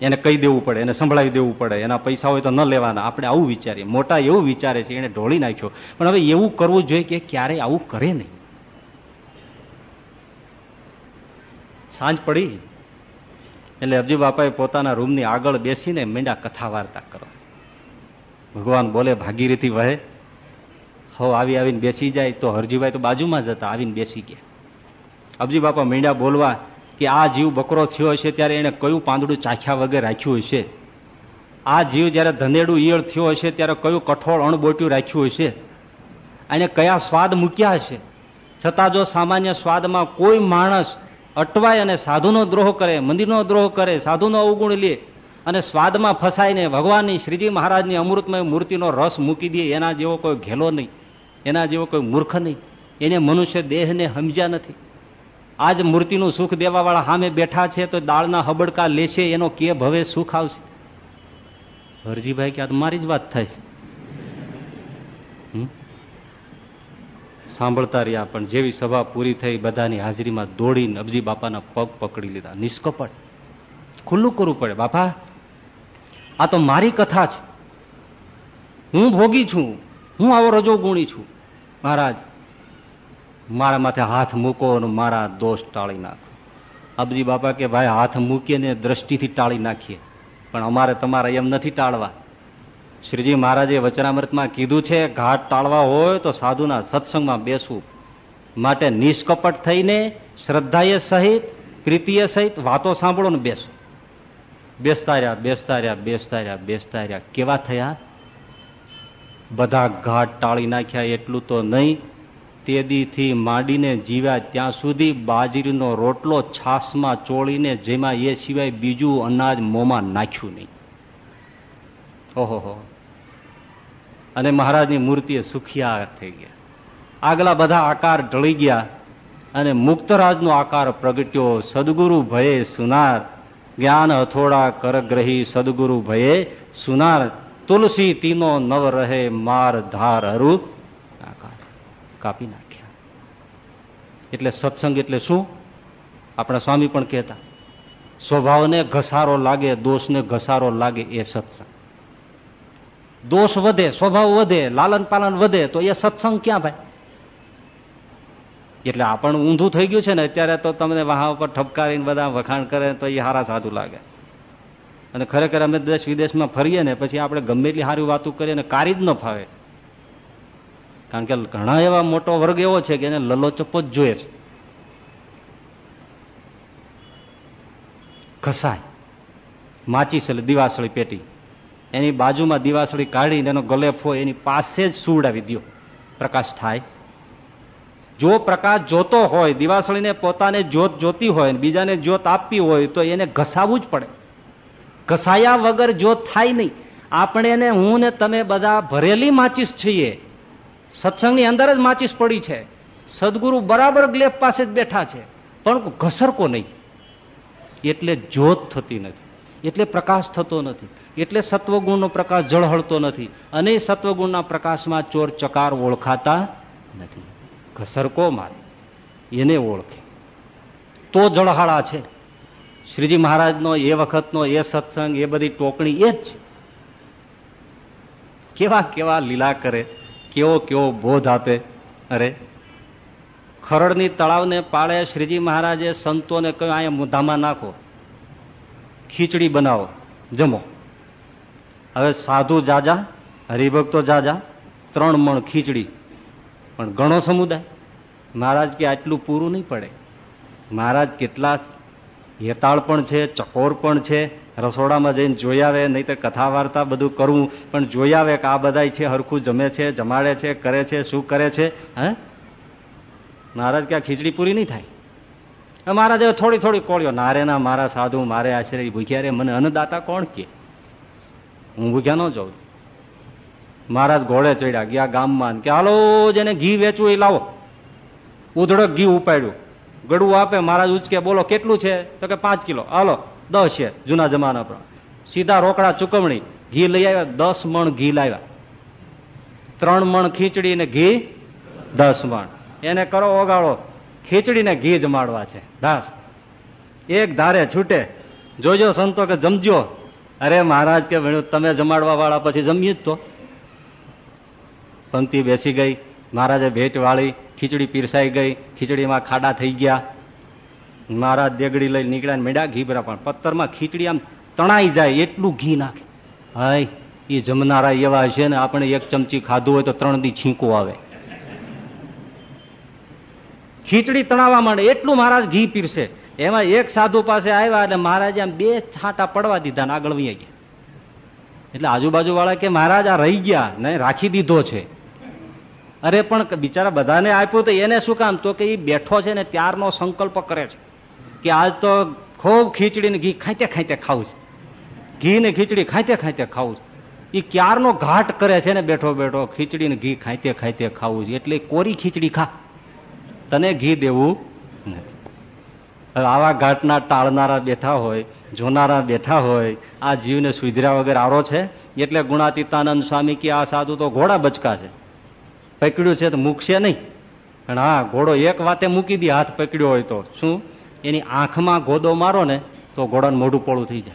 એને કહી દેવું પડે, એને સંભળાવી દેવું પડે, એના પૈસા હોય તો ન લેવાના. આપણે આવું વિચારીએ. મોટા એવું વિચારે છે, એને ઢોળી નાખ્યો. પણ હવે એવું કરવું જોઈએ કે ક્યારેય આવું કરે નહીં. સાંજ પડી, એટલે અબજી બાપાએ પોતાના રૂમની આગળ બેસીને મીંડા કથા વાર્તા કરો. ભગવાન બોલે, ભાગીરથી વહે. હો આવી આવીને બેસી જાય, તો હરજીભાઈ તો બાજુમાં જ હતા, આવીને બેસી ગયા. અબજી બાપા મીંડા બોલવા કે આ જીવ બકરો થયો હશે ત્યારે એને કયું પાંદડું ચાખ્યા વગર રાખ્યું હશે? આ જીવ જયારે ધનેડું ઈયળ થયો હશે ત્યારે કયું કઠોળ અણબોટ્યું રાખ્યું હશે? અને કયા સ્વાદ મૂક્યા હશે? છતાં જો સામાન્ય સ્વાદમાં કોઈ માણસ અટવાય અને સાધુનો દ્રોહ કરે, મંદિરનો દ્રોહ કરે, સાધુનો અવગુણ લે અને સ્વાદમાં ફસાઈને ભગવાનની શ્રીજી મહારાજની અમૃતમય મૂર્તિનો રસ મૂકી દે, એના જેવો કોઈ ઘેલો નહીં, એના જેવો કોઈ મૂર્ખ નહીં. એને મનુષ્ય દેહને સમજ્યા નથી. આજ મૂર્તિનું સુખ દેવા વાળા સામે બેઠા છે તો દાળના હબડકા લેશે, એનો કે ભવે સુખ આવશે. હરજીભાઈ કે, આ મારી જ વાત થાય છે. સાંભળતા રહ્યા, પણ જેવી સભા પૂરી થઈ, બધાની હાજરીમાં દોડીને અબજી બાપાના પગ પકડી લીધા. નિષ્કપટ. ખુલ્લું કરવું પડે. બાપા, આ તો મારી કથા છે. હું ભોગી છું. હું આવો રજો ગુણી છું. મહારાજ મારા માથે હાથ મૂકો અને મારા દોષ ટાળી નાખો. અબજી બાપા કે, ભાઈ, હાથ મૂકીને દ્રષ્ટિથી ટાળી નાખીએ. પણ અમારે તમારે એમ નથી ટાળવા. શ્રીજી મહારાજે વચનામૃતમાં કીધું છે, ઘાટ ટાળવા હોય તો સાધુના સત્સંગમાં બેસવું. માટે નિષ્કપટ થઈને શ્રદ્ધાએ સહિત, પ્રીતિએ સહિત વાતો સાંભળો ને બેસો. બેસતા રહ્યા બેસતા રહ્યા બેસતા રહ્યા બેસતા રહ્યા કેવા થયા? બધા ઘાટ ટાળી નાખ્યા, એટલું તો નહીં. તેદીથી માંડીને જીવ્યા ત્યાં સુધી બાજરીનો રોટલો છાસમાં ચોળીને જેમાં એ સિવાય બીજું અનાજ મોંમાં નાખ્યું નહીં. ઓહો અને મહારાજની મૂર્તિએ સુખિયા થઈ ગયા. આગલા બધા આકાર ઢળી ગયા અને મુક્તરાજનો આકાર પ્રગટ્યો. સદગુરુ ભયે સુનાર, જ્ઞાન હથોડા કરગ્રહી સદગુરુ ભયે સુનાર, તુલસી તીનો નવ રહે માર ધાર આકાર કાપી નાખ્યા. એટલે સત્સંગ એટલે શું? આપણા સ્વામી પણ કહેતા, સ્વભાવને ઘસારો લાગે, દોષને ઘસારો લાગે એ સત્સંગ. દોષ વધે, સ્વભાવ વધે, લાલન પાલન વધે, તો એ સત્સંગ ક્યાં ભાઈ? એટલે આપણને ઊંધું થઈ ગયું છે ને, અત્યારે તો તમને વહા ઉપર ઠપકારીને બધા વખાણ કરે તો એ હારા સાધુ લાગે. અને ખરેખર અમે દેશ વિદેશમાં ફરીએ ને, પછી આપણે ગમે એટલી સારી વાતો કરીએ ને, કારી જ ન ફાવે. કારણ કે ઘણા એવા મોટો વર્ગ એવો છે કે એને લલોચપો જ જોઈએ છે. ઘસાય. માચીસ એટલે દિવાસળી પેટી. એની બાજુમાં દિવાસળી કાઢીને એનો ગલેફ હોય, એની પાસે જ સુવડાવી દો પ્રકાશ થાય. જો પ્રકાશ જોતો હોય, દિવાસળીને પોતાને જોત જોતી હોય બીજાને જોત આપવી હોય, તો એને ઘસાવવું જ પડે. ઘસાયા વગર જોત થાય નહીં. આપણે એને હું ને તમે બધા ભરેલી માચીસ છીએ. સત્સંગની અંદર જ માચીસ પડી છે. સદગુરુ બરાબર ગ્લેફ પાસે જ બેઠા છે. પણ ઘસરકો નહીં. એટલે જોત થતી નથી. એટલે પ્રકાશ થતો નથી. એટલે સત્વગુણનો પ્રકાશ જળહળતો નથી. અને સત્વગુણના પ્રકાશમાં ચોર ચકાર ઓળખાતા નથી. ઘસરકો મારે. એને ઓળખે. તો જળહાળા છે. શ્રીજી મહારાજનો એ વખતનો એ સત્સંગ, એ બધી ટોકણી એ જ છે. કેવા કેવા લીલા કરે. કેવો કેવો બોધ આપે. અરે, ખરડની તળાવને પાળે શ્રીજી મહારાજે સંતોને કહ્યું અહીંયા મુદ્દામાં નાખો. ખીચડી બનાવો. જમો. હવે સાધુ જાજા, હરિભક્તો જાજા, ત્રણ મણ ખીચડી. પણ ઘણો સમુદાય. મહારાજ કે આટલું પૂરું નહીં પડે. મહારાજ કેટલા હેતાળ પણ છે, ચકોર પણ છે. રસોડામાં જઈને જોઈ આવે, નહીં તો કથા વાર્તા બધું કરવું, પણ જોઈ આવે કે આ બધા છે, હરખું જમે છે, જમાડે છે, કરે છે, શું કરે છે, હે? મહારાજ ક્યાં ખીચડી પૂરી નહીં થાય. મહારાજ થોડી થોડી કોળ્યો નારે ના, મારા સાધુ, મારે આશ્રય ભૂખ્યા રે, મને અન્નદાતા કોણ કે? હું ભૂખ્યા ન જાઉં. મહારાજ ઘોડે ચડ્યા, ગયા ગામમાં, કે હાલો, જેને ઘી વેચવું એ લાવો. ઉધડક ઘી ઉપાડ્યું. ગળું આપે, મહારાજ ઉચકે, બોલો, કેટલું છે? તો કે પાંચ કિલો. હાલો. દસ છે જૂના જમાના પર. સીધા રોકડા ચુકવણી, ઘી લઈ આવ્યા, દસ મણ ઘી લાવ્યા. ત્રણ મણ ખીચડી ને ઘી, દસ મણ. એને કરો ઓગાળો ખીચડીને ઘી જમાડવા છે. દાસ. એક ધારે છૂટે. જોજો સંતો કે જમજો. અરે મહારાજ કે ભણ્યું તમે જમાડવા વાળા પછી જમીએ જ તો. પંક્તિ બેસી ગઈ. મહારાજે ભેટ વાળી, ખીચડી પીરસાઈ ગઈ. ખીચડીમાં ખાડા થઈ ગયા. મહારાજ દેગડી લઈ નીકળ્યા મેડા ઘી બરા પણ. પથ્થરમાં ખીચડી આમ તણાઈ જાય, એટલું ઘી નાખે. હાય એ જમનારા એવા છે ને આપણે એક ચમચી ખાધું હોય તો ત્રણ દી છીંકો આવે. ખીચડી તણાવવા માંડે, એટલું મહારાજ ઘી પીરશે એમાં એક સાધુ પાસે આવ્યા એટલે મહારાજે આમ બે છાંટા પડવા દીધા આગળ વહી ગયા. એટલે આજુબાજુ વાળા કે, મહારાજ, આ રહી ગયા ને રાખી દીધો છે. અરે પણ બિચારા બધાને આપ્યું તો એને શું કામ? તો કે એ બેઠો છે ને ત્યારનો સંકલ્પ કરે છે. કે આજ તો ખૂબ ખીચડી ને ઘી ખાઈતે ખાંચે ખાવું છે. ઘી ને ખીચડી ખાઈતે ખાંચે ખાવું છે. એ ક્યારનો ઘાટ કરે છે ને બેઠો બેઠો ખીચડી ને ઘી ખાઈતે ખાઈતે ખાવું છે. એટલે કોરી ખીચડી ખા. તને ઘી દેવું નથી. આવા ઘાટના ટાળનારા બેઠા હોય, જોનારા બેઠા હોય, આ જીવને સુધર્યા વગર આરો છે? એટલે ગુણાતીતાનંદ સ્વામી કે આ સાધુ તો ઘોડા બચકા છે. પકડ્યું છે તો મૂકશે નહીં. પણ હા, ઘોડો એક વાતે મૂકી દે, હાથ પકડ્યો હોય તો. શું? એની આંખમાં ગોદો મારો ને તો ઘોડાનું મોઢું પોળું થઈ જાય.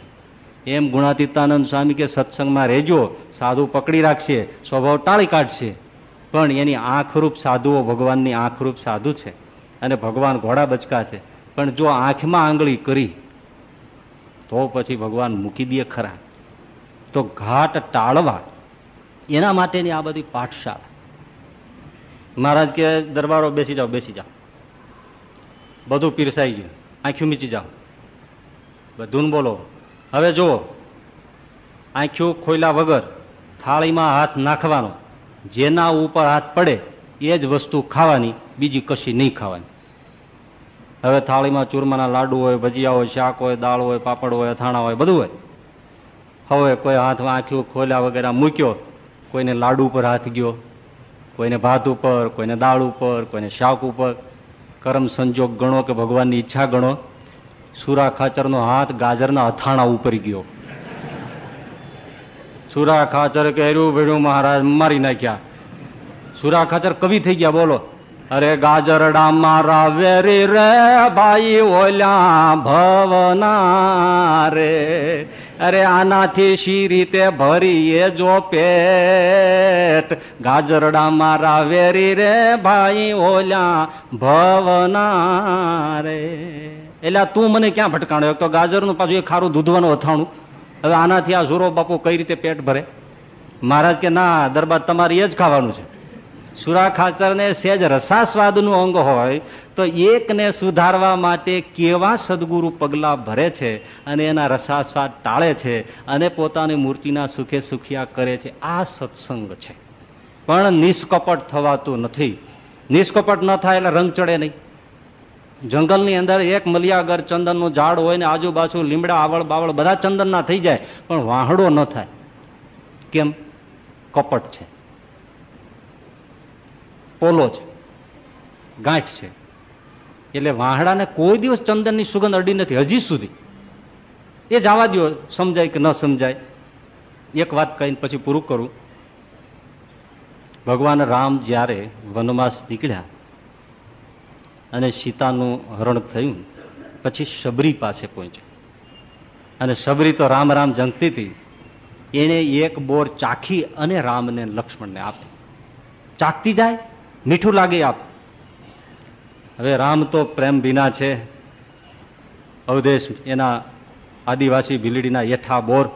એમ ગુણાતીતાનંદ સ્વામી કે સત્સંગમાં રહેજો, સાધુ પકડી રાખશે, સ્વભાવ ટાળી કાઢશે. પણ એની આંખરૂપ સાધુઓ ભગવાનની આંખરૂપ સાધુ છે અને ભગવાન ઘોડા બચકા છે. પણ જો આંખમાં આંગળી કરી, તો પછી ભગવાન મૂકી દે ખરા. તો ઘાટ ટાળવા, એના માટેની આ બધી પાઠશાળા. મહારાજ કે, દરબારો, બેસી જાઓ બેસી જાઓ. બધું પીરસાઈ ગયું. આંખ્યું મીચી જાઓ. બધું બોલો. હવે જુઓ. આંખ્યું ખોયલા વગર થાળીમાં હાથ નાખવાનો. જેના ઉપર હાથ પડે, એ જ વસ્તુ ખાવાની, બીજી કશી નહીં ખાવાની. હવે થાળીમાં ચૂરમાના લાડુ હોય, ભજીયા હોય, શાક હોય, દાળ હોય, પાપડ હોય, અથાણા હોય, બધું હોય. હવે કોઈ હાથમાં આંખ્યું ખોલ્યા વગેરે મૂક્યો, કોઈને લાડુ ઉપર હાથ ગયો, કોઈને ભાત ઉપર, કોઈને દાળ ઉપર, કોઈને શાક ઉપર કરમ સંજોગ ગણો કે ભગવાનની ઈચ્છા ગણો, સુરા ખાચરનો હાથ ગાજરના અથાણા ઉપર ગયો. સુરા ખાચર કે ભેડું મહારાજ મારી નાખ્યા. સુરા ખાચર કવિ થઈ ગયા, બોલો. અરે ગાજરડા મારા વેરી રે ભાઈ ઓલ્યા ભવના રે. અરે આનાથી શી રીતે ભરીએ જો પેટ? ગાજરડા મારા વેરી રે ભાઈ ઓલ્યા ભવના રે. એટલે તું મને ક્યાં ભટકાણો? તો ગાજરનું પાછું એ ખારું દૂધવાનું અથાણું. હવે આનાથી આ સુરો બાપુ કઈ રીતે પેટ ભરે? મહારાજ કે ના, દરબાર તમારે એ જ ખાવાનું છે. સુરા ખાચરને સેજ રસાસ્વાદનું અંગ હોય, તો એકને સુધારવા માટે કેવા સદગુરુ પગલા ભરે છે અને એના રસાસ્વાદ ટાળે છે અને પોતાની મૂર્તિના સુખે સુખિયા કરે છે? આ સત્સંગ છે. પણ નિષ્કપટ થવાતું નથી. નિષ્કપટ ન થાય એટલે રંગ ચડે નહીં. જંગલની અંદર એક મલિયાગર ચંદનનું ઝાડ હોય ને આજુબાજુ લીમડા, આવળ, બાવળ બધા ચંદનના થઈ જાય, પણ વાહડો ન થાય. કેમ? કપટ છે. પોલો છે. ગાંઠ છે. એટલે વાહડાને કોઈ દિવસ ચંદનની સુગંધ અડી નથી. હજી સુધી. એ જવા દો સમજાય કે ન સમજાય. એક વાત કહીને પછી પૂરું કરું. ભગવાન રામ જ્યારે વનવાસ નીકળ્યા અને સીતાનું હરણ થયું, પછી શબરી પાસે પહોંચ્યા. અને શબરી તો રામ રામ જંગતી હતી. એને એક બોર ચાખી અને રામને લક્ષ્મણને આપી. ચાકતી જાય મીઠું લાગે આપ. હવે રામ તો પ્રેમ ભીના છે. અવદેશ એના આદિવાસી ભીલડીના યઠા બોર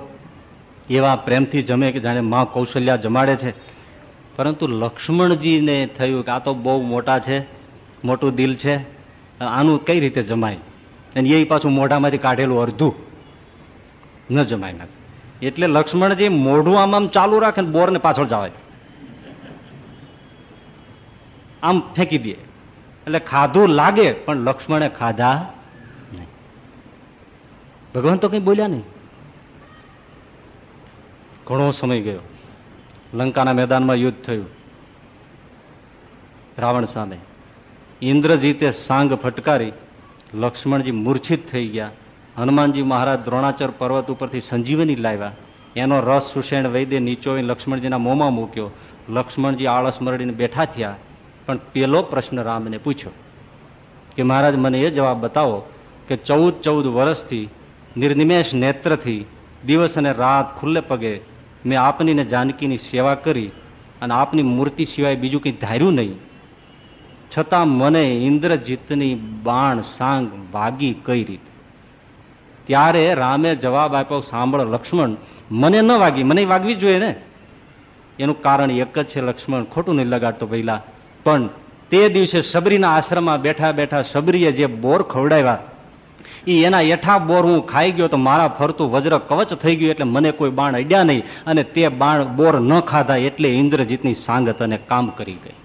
એવા પ્રેમથી જમે કે જાણે માં કૌશલ્યા જમાડે છે. પરંતુ લક્ષ્મણજીને થયું કે આ તો બહુ મોટા છે, મોટું દિલ છે, આનું કઈ રીતે જમાય? અને એ પાછું મોઢામાંથી કાઢેલું અડધું ન જમાય. નથી એટલે લક્ષ્મણજી મોઢું આમ આમ ચાલુ રાખે ને બોરને પાછળ જવાય. આમ ફેંકી દે. એટલે ખાધું લાગે, પણ લક્ષ્મણે ખાધા નહીં. ભગવાન તો કઈ બોલ્યા નહીં. ઘણો સમય ગયો. લંકાના મેદાનમાં યુદ્ધ થયું. રાવણ સામે. ઇન્દ્રજીતે સાંગ ફટકારી, લક્ષ્મણજી મૂર્છિત થઈ ગયા. હનુમાનજી મહારાજ દ્રોણાચર પર્વત ઉપરથી સંજીવની લાવ્યા. એનો રસ સુષેણ વૈદ્ય નીચો લક્ષ્મણજીના મોંમાં મૂક્યો. લક્ષ્મણજી આળસ મરડીને બેઠા થયા. પણ પેલો પ્રશ્ન રામને પૂછ્યો કે મહારાજ, મને એ જવાબ બતાવો કે ચૌદ ચૌદ વર્ષથી નિર્નિમેષ નેત્રથી દિવસ અને રાત ખુલ્લે પગે મેં આપની ને જાનકીની સેવા કરી અને આપની મૂર્તિ સિવાય બીજું કંઈ ધાર્યું નહીં. છતાં મને ઇન્દ્રજીતની બાણ સાંગ વાગી કઈ રીતે? ત્યારે રામે જવાબ આપ્યો, સાંભળો લક્ષ્મણ, મને ન વાગી, મને વાગવી જોઈએ ને. એનું કારણ એક જ છે, લક્ષ્મણ ખોટું નહીં લગાડતો પહેલા. પણ તે દિવસે સબરીના આશ્રમમાં બેઠા બેઠા સબરીએ જે બોર ખવડાવ્યા એ એના એઠા બોર હું ખાઈ ગયો તો મારા ફરતું વજ્ર કવચ થઈ ગયું એટલે મને કોઈ બાણ અડ્યા નહીં અને તે બાણ બોર ન ખાધા એટલે ઇન્દ્રજીતની સાંગત અને કામ કરી ગઈ.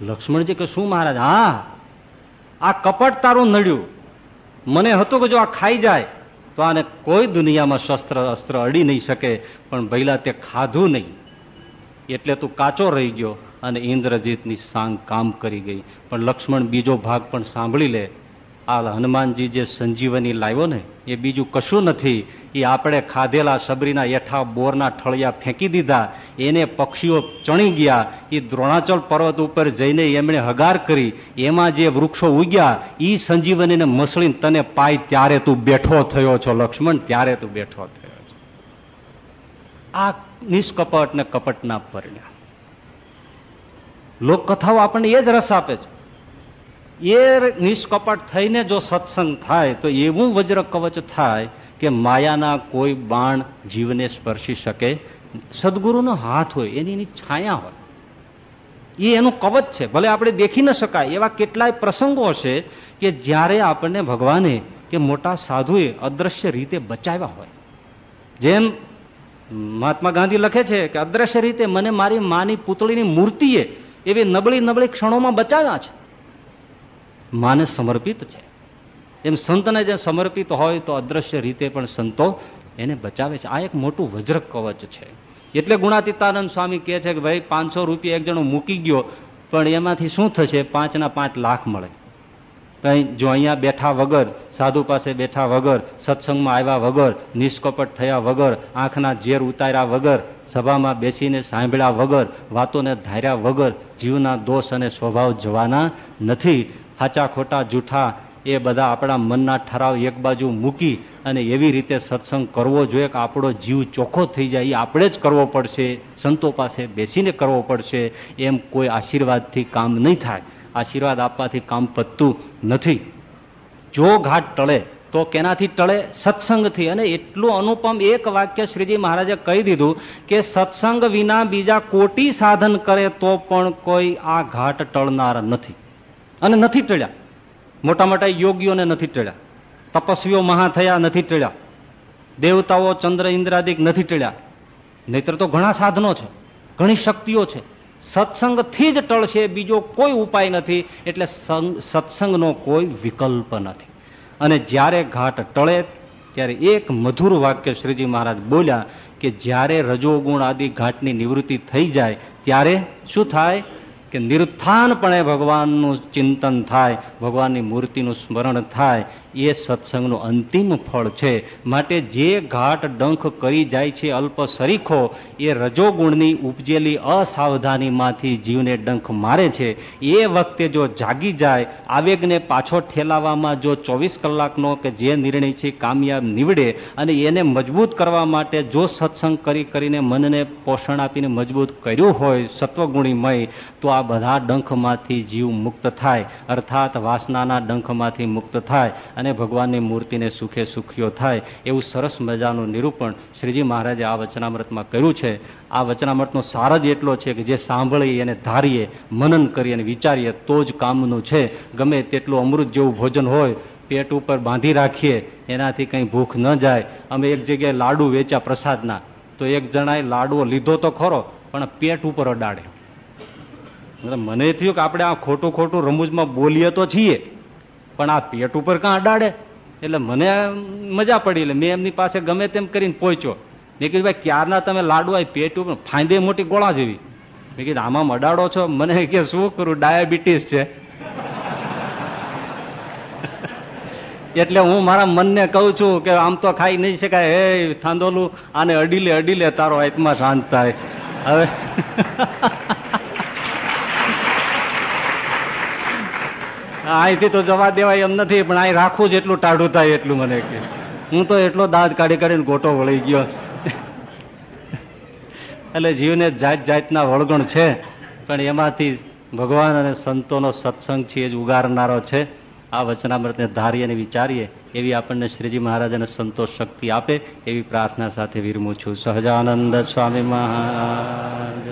લક્ષ્મણજી કે, શું મહારાજ? હા, આ કપટ તારું નડ્યું. મને હતું કે જો આ ખાઈ જાય, તો આને કોઈ દુનિયામાં શસ્ત્ર અસ્ત્ર અડી નહીં શકે, પણ ભૈલા તે ખાધું નહીં. એટલે તું કાચો રહી ગયો. અને ઇન્દ્રજીતની સાંગ કામ કરી ગઈ. પણ લક્ષ્મણ બીજો ભાગ પણ સાંભળી લે. આ હનુમાનજી જે સંજીવની લાવ્યો ને, એ બીજું કશું નથી. એ આપણે ખાધેલા સબરીના યઠા બોરના ઠળિયા ફેંકી દીધા. એને પક્ષીઓ ચણી ગયા. એ દ્રોણાચલ પર્વત ઉપર જઈને એમણે હગાર કરી. એમાં જે વૃક્ષો ઉગ્યા એ સંજીવનીને મસળીને તને પાય ત્યારે તું બેઠો થયો છો, લક્ષ્મણ, ત્યારે તું બેઠો થયો છો. આ નિષ્કપટ ને કપટના પરિણામ. લોકકથાઓ આપણને એ જ રસ આપે છે. એ નિષ્કપટ થઈને જો સત્સંગ થાય, તો એવું વજ્ર કવચ થાય કે માયાના કોઈ બાણ જીવને સ્પર્શી શકે. સદગુરુનો હાથ હોય એની એની છાયા હોય. એ એનું કવચ છે. ભલે આપણે દેખી ન શકાય, એવા કેટલાય પ્રસંગો છે કે જ્યારે આપણને ભગવાને કે મોટા સાધુએ અદ્રશ્ય રીતે બચાવ્યા હોય. જેમ મહાત્મા ગાંધી લખે છે કે અદ્રશ્ય રીતે મને મારી માની પુતળીની મૂર્તિએ એવી નબળી નબળી ક્ષણોમાં બચાવ્યા છે. માને સમર્પિત છે. એમ સંતને જે સમર્પિત હોય તો અદ્રશ્ય રીતે પણ સંતો એને બચાવે છે. આ એક મોટું વજ્ર કવચ છે. એટલે ગુણાતીતાનંદ સ્વામી કહે છે કે ભાઈ, પાંચસો રૂપિયા એક જણો મૂકી ગયો, પણ એમાંથી શું થશે? પાંચના પાંચ લાખ મળે. કઈ જો અહીંયા બેઠા વગર, સાધુ પાસે બેઠા વગર, સત્સંગમાં આવ્યા વગર, નિષ્કપટ થયા વગર, આંખના ઝેર ઉતાર્યા વગર સભામાં બેસીને સાંભળ્યા વગર, વાતોને ધાર્યા વગર જીવના દોષ અને સ્વભાવ જવાના નથી. હાચા ખોટા જૂઠા એ બધા આપણા મનના ઠરાવ એક બાજુ મૂકી અને એવી રીતે સત્સંગ કરવો જોઈએ કે આપણો જીવ ચોખ્ખો થઈ જાય, એ આપણે જ કરવો પડશે. સંતો પાસે બેસીને કરવો પડશે. એમ કોઈ આશીર્વાદથી કામ નહીં થાય. આશીર્વાદ આપવાથી કામ પતતું નથી. જો ઘાટ ટળે તો કેનાથી ટળે? સત્સંગથી. અને એટલું અનુપમ એક વાક્ય શ્રીજી મહારાજે કહી દીધું કે સત્સંગ વિના બીજા કોટી સાધન કરે તો પણ કોઈ આ ઘાટ ટળનાર નથી. અને નથી ટળ્યા. મોટા મોટા યોગીઓને નથી ટળ્યા. તપસ્વીઓ મહા થયા, નથી ટળ્યા. દેવતાઓ ચંદ્ર ઇન્દ્રાદિક નથી ટળ્યા. નહીતર તો ઘણા સાધનો છે. ઘણી શક્તિઓ છે. સત્સંગથી જ ટળશે બીજો કોઈ ઉપાય નથી. એટલે સત્સંગનો કોઈ વિકલ્પ નથી. અને જ્યારે ઘાટ ટળે, ત્યારે એક મધુર વાક્ય શ્રીજી મહારાજ બોલ્યા કે જ્યારે રજોગુણ આદિ ઘાટની નિવૃત્તિ થઈ જાય, ત્યારે શું થાય? કે નિરુત્થાનપણે ભગવાનનું ચિંતન થાય, ભગવાનની મૂર્તિનું સ્મરણ થાય એ સત્સંગનું અંતિમ ફળ છે. માટે જે ઘાટ ડંખ કરી જાય છે અલ્પ સરીખો એ રજોગુણની ઉપજેલી અસાવધાનીમાંથી જીવને ડંખ મારે છે. એ વખતે જો જાગી જાય, આવેગને પાછો ઠેલાવવામાં જો ચોવીસ કલાકનો કે જે નિર્ણય છે કામયાબ નીવડે અને એને મજબૂત કરવા માટે જો સત્સંગ કરી કરીને મનને પોષણ આપીને મજબૂત કર્યું હોય સત્વગુણીમય, તો આ બધા ડંખમાંથી જીવ મુક્ત થાય. અર્થાત વાસનાના ડંખમાંથી મુક્ત થાય. અને ભગવાનની મૂર્તિને સુખે સુખીઓ થાય એવું સરસ મજાનું નિરૂપણ શ્રીજી મહારાજે આ વચનામૃતમાં કર્યું છે. આ વચનામૃતનો સાર જ એટલો છે કે જે સાંભળીએ અને ધારીએ, મનન કરીએ અને વિચારીએ તો જ કામનું છે. ગમે તેટલું અમૃત જેવું ભોજન હોય, પેટ ઉપર બાંધી રાખીએ, એનાથી કંઈ ભૂખ ન જાય. અમે એક જગ્યાએ લાડુ વેચ્યા પ્રસાદના. તો એક જણાએ લાડવો લીધો તો ખરો, પણ પેટ ઉપર અડાડે. મને થયું કે આપણે આ ખોટું ખોટું રમૂજમાં બોલીએ તો છીએ. પણ આ પેટ ઉપર કાં અડાડે? એટલે મને મજા પડી, એટલે મેં એમની પાસે ગમે તેમ કરીને પહોંચ્યો. મેં કીધું, ભાઈ, ક્યારના તમે લાડુ આવી પેટ ઉપર? ફાંદે મોટી ગોળા જેવી. મેં કીધું, આમાં અડાડો છો? મને કે શું કરું? ડાયાબિટીસ છે. એટલે હું મારા મનને કહું છું કે આમ તો ખાઈ નહીં શકાય. હે થાંદોલું આને અડીલે અડીલે, તારો આત્મા શાંત થાય. હવે અહીંથી તો જવા દેવાય એમ નથી, પણ અહીં રાખવું એટલું ટાઢું થાય એટલું મને કે. હું તો એટલો દાંત કાઢી કાઢીને ગોટો વળી ગયો. એટલે જીવને જાત જાતના વળગણ છે, પણ એમાંથી ભગવાન અને સંતોનો સત્સંગ છે, એ જ ઉગારનારો છે. આ વચનામૃતને ધારીએ અને વિચારીએ, એવી આપણને શ્રીજી મહારાજ અને સંતોષ શક્તિ આપે, એવી પ્રાર્થના સાથે વિરમું છું. સહજાનંદ સ્વામી મહારાજ.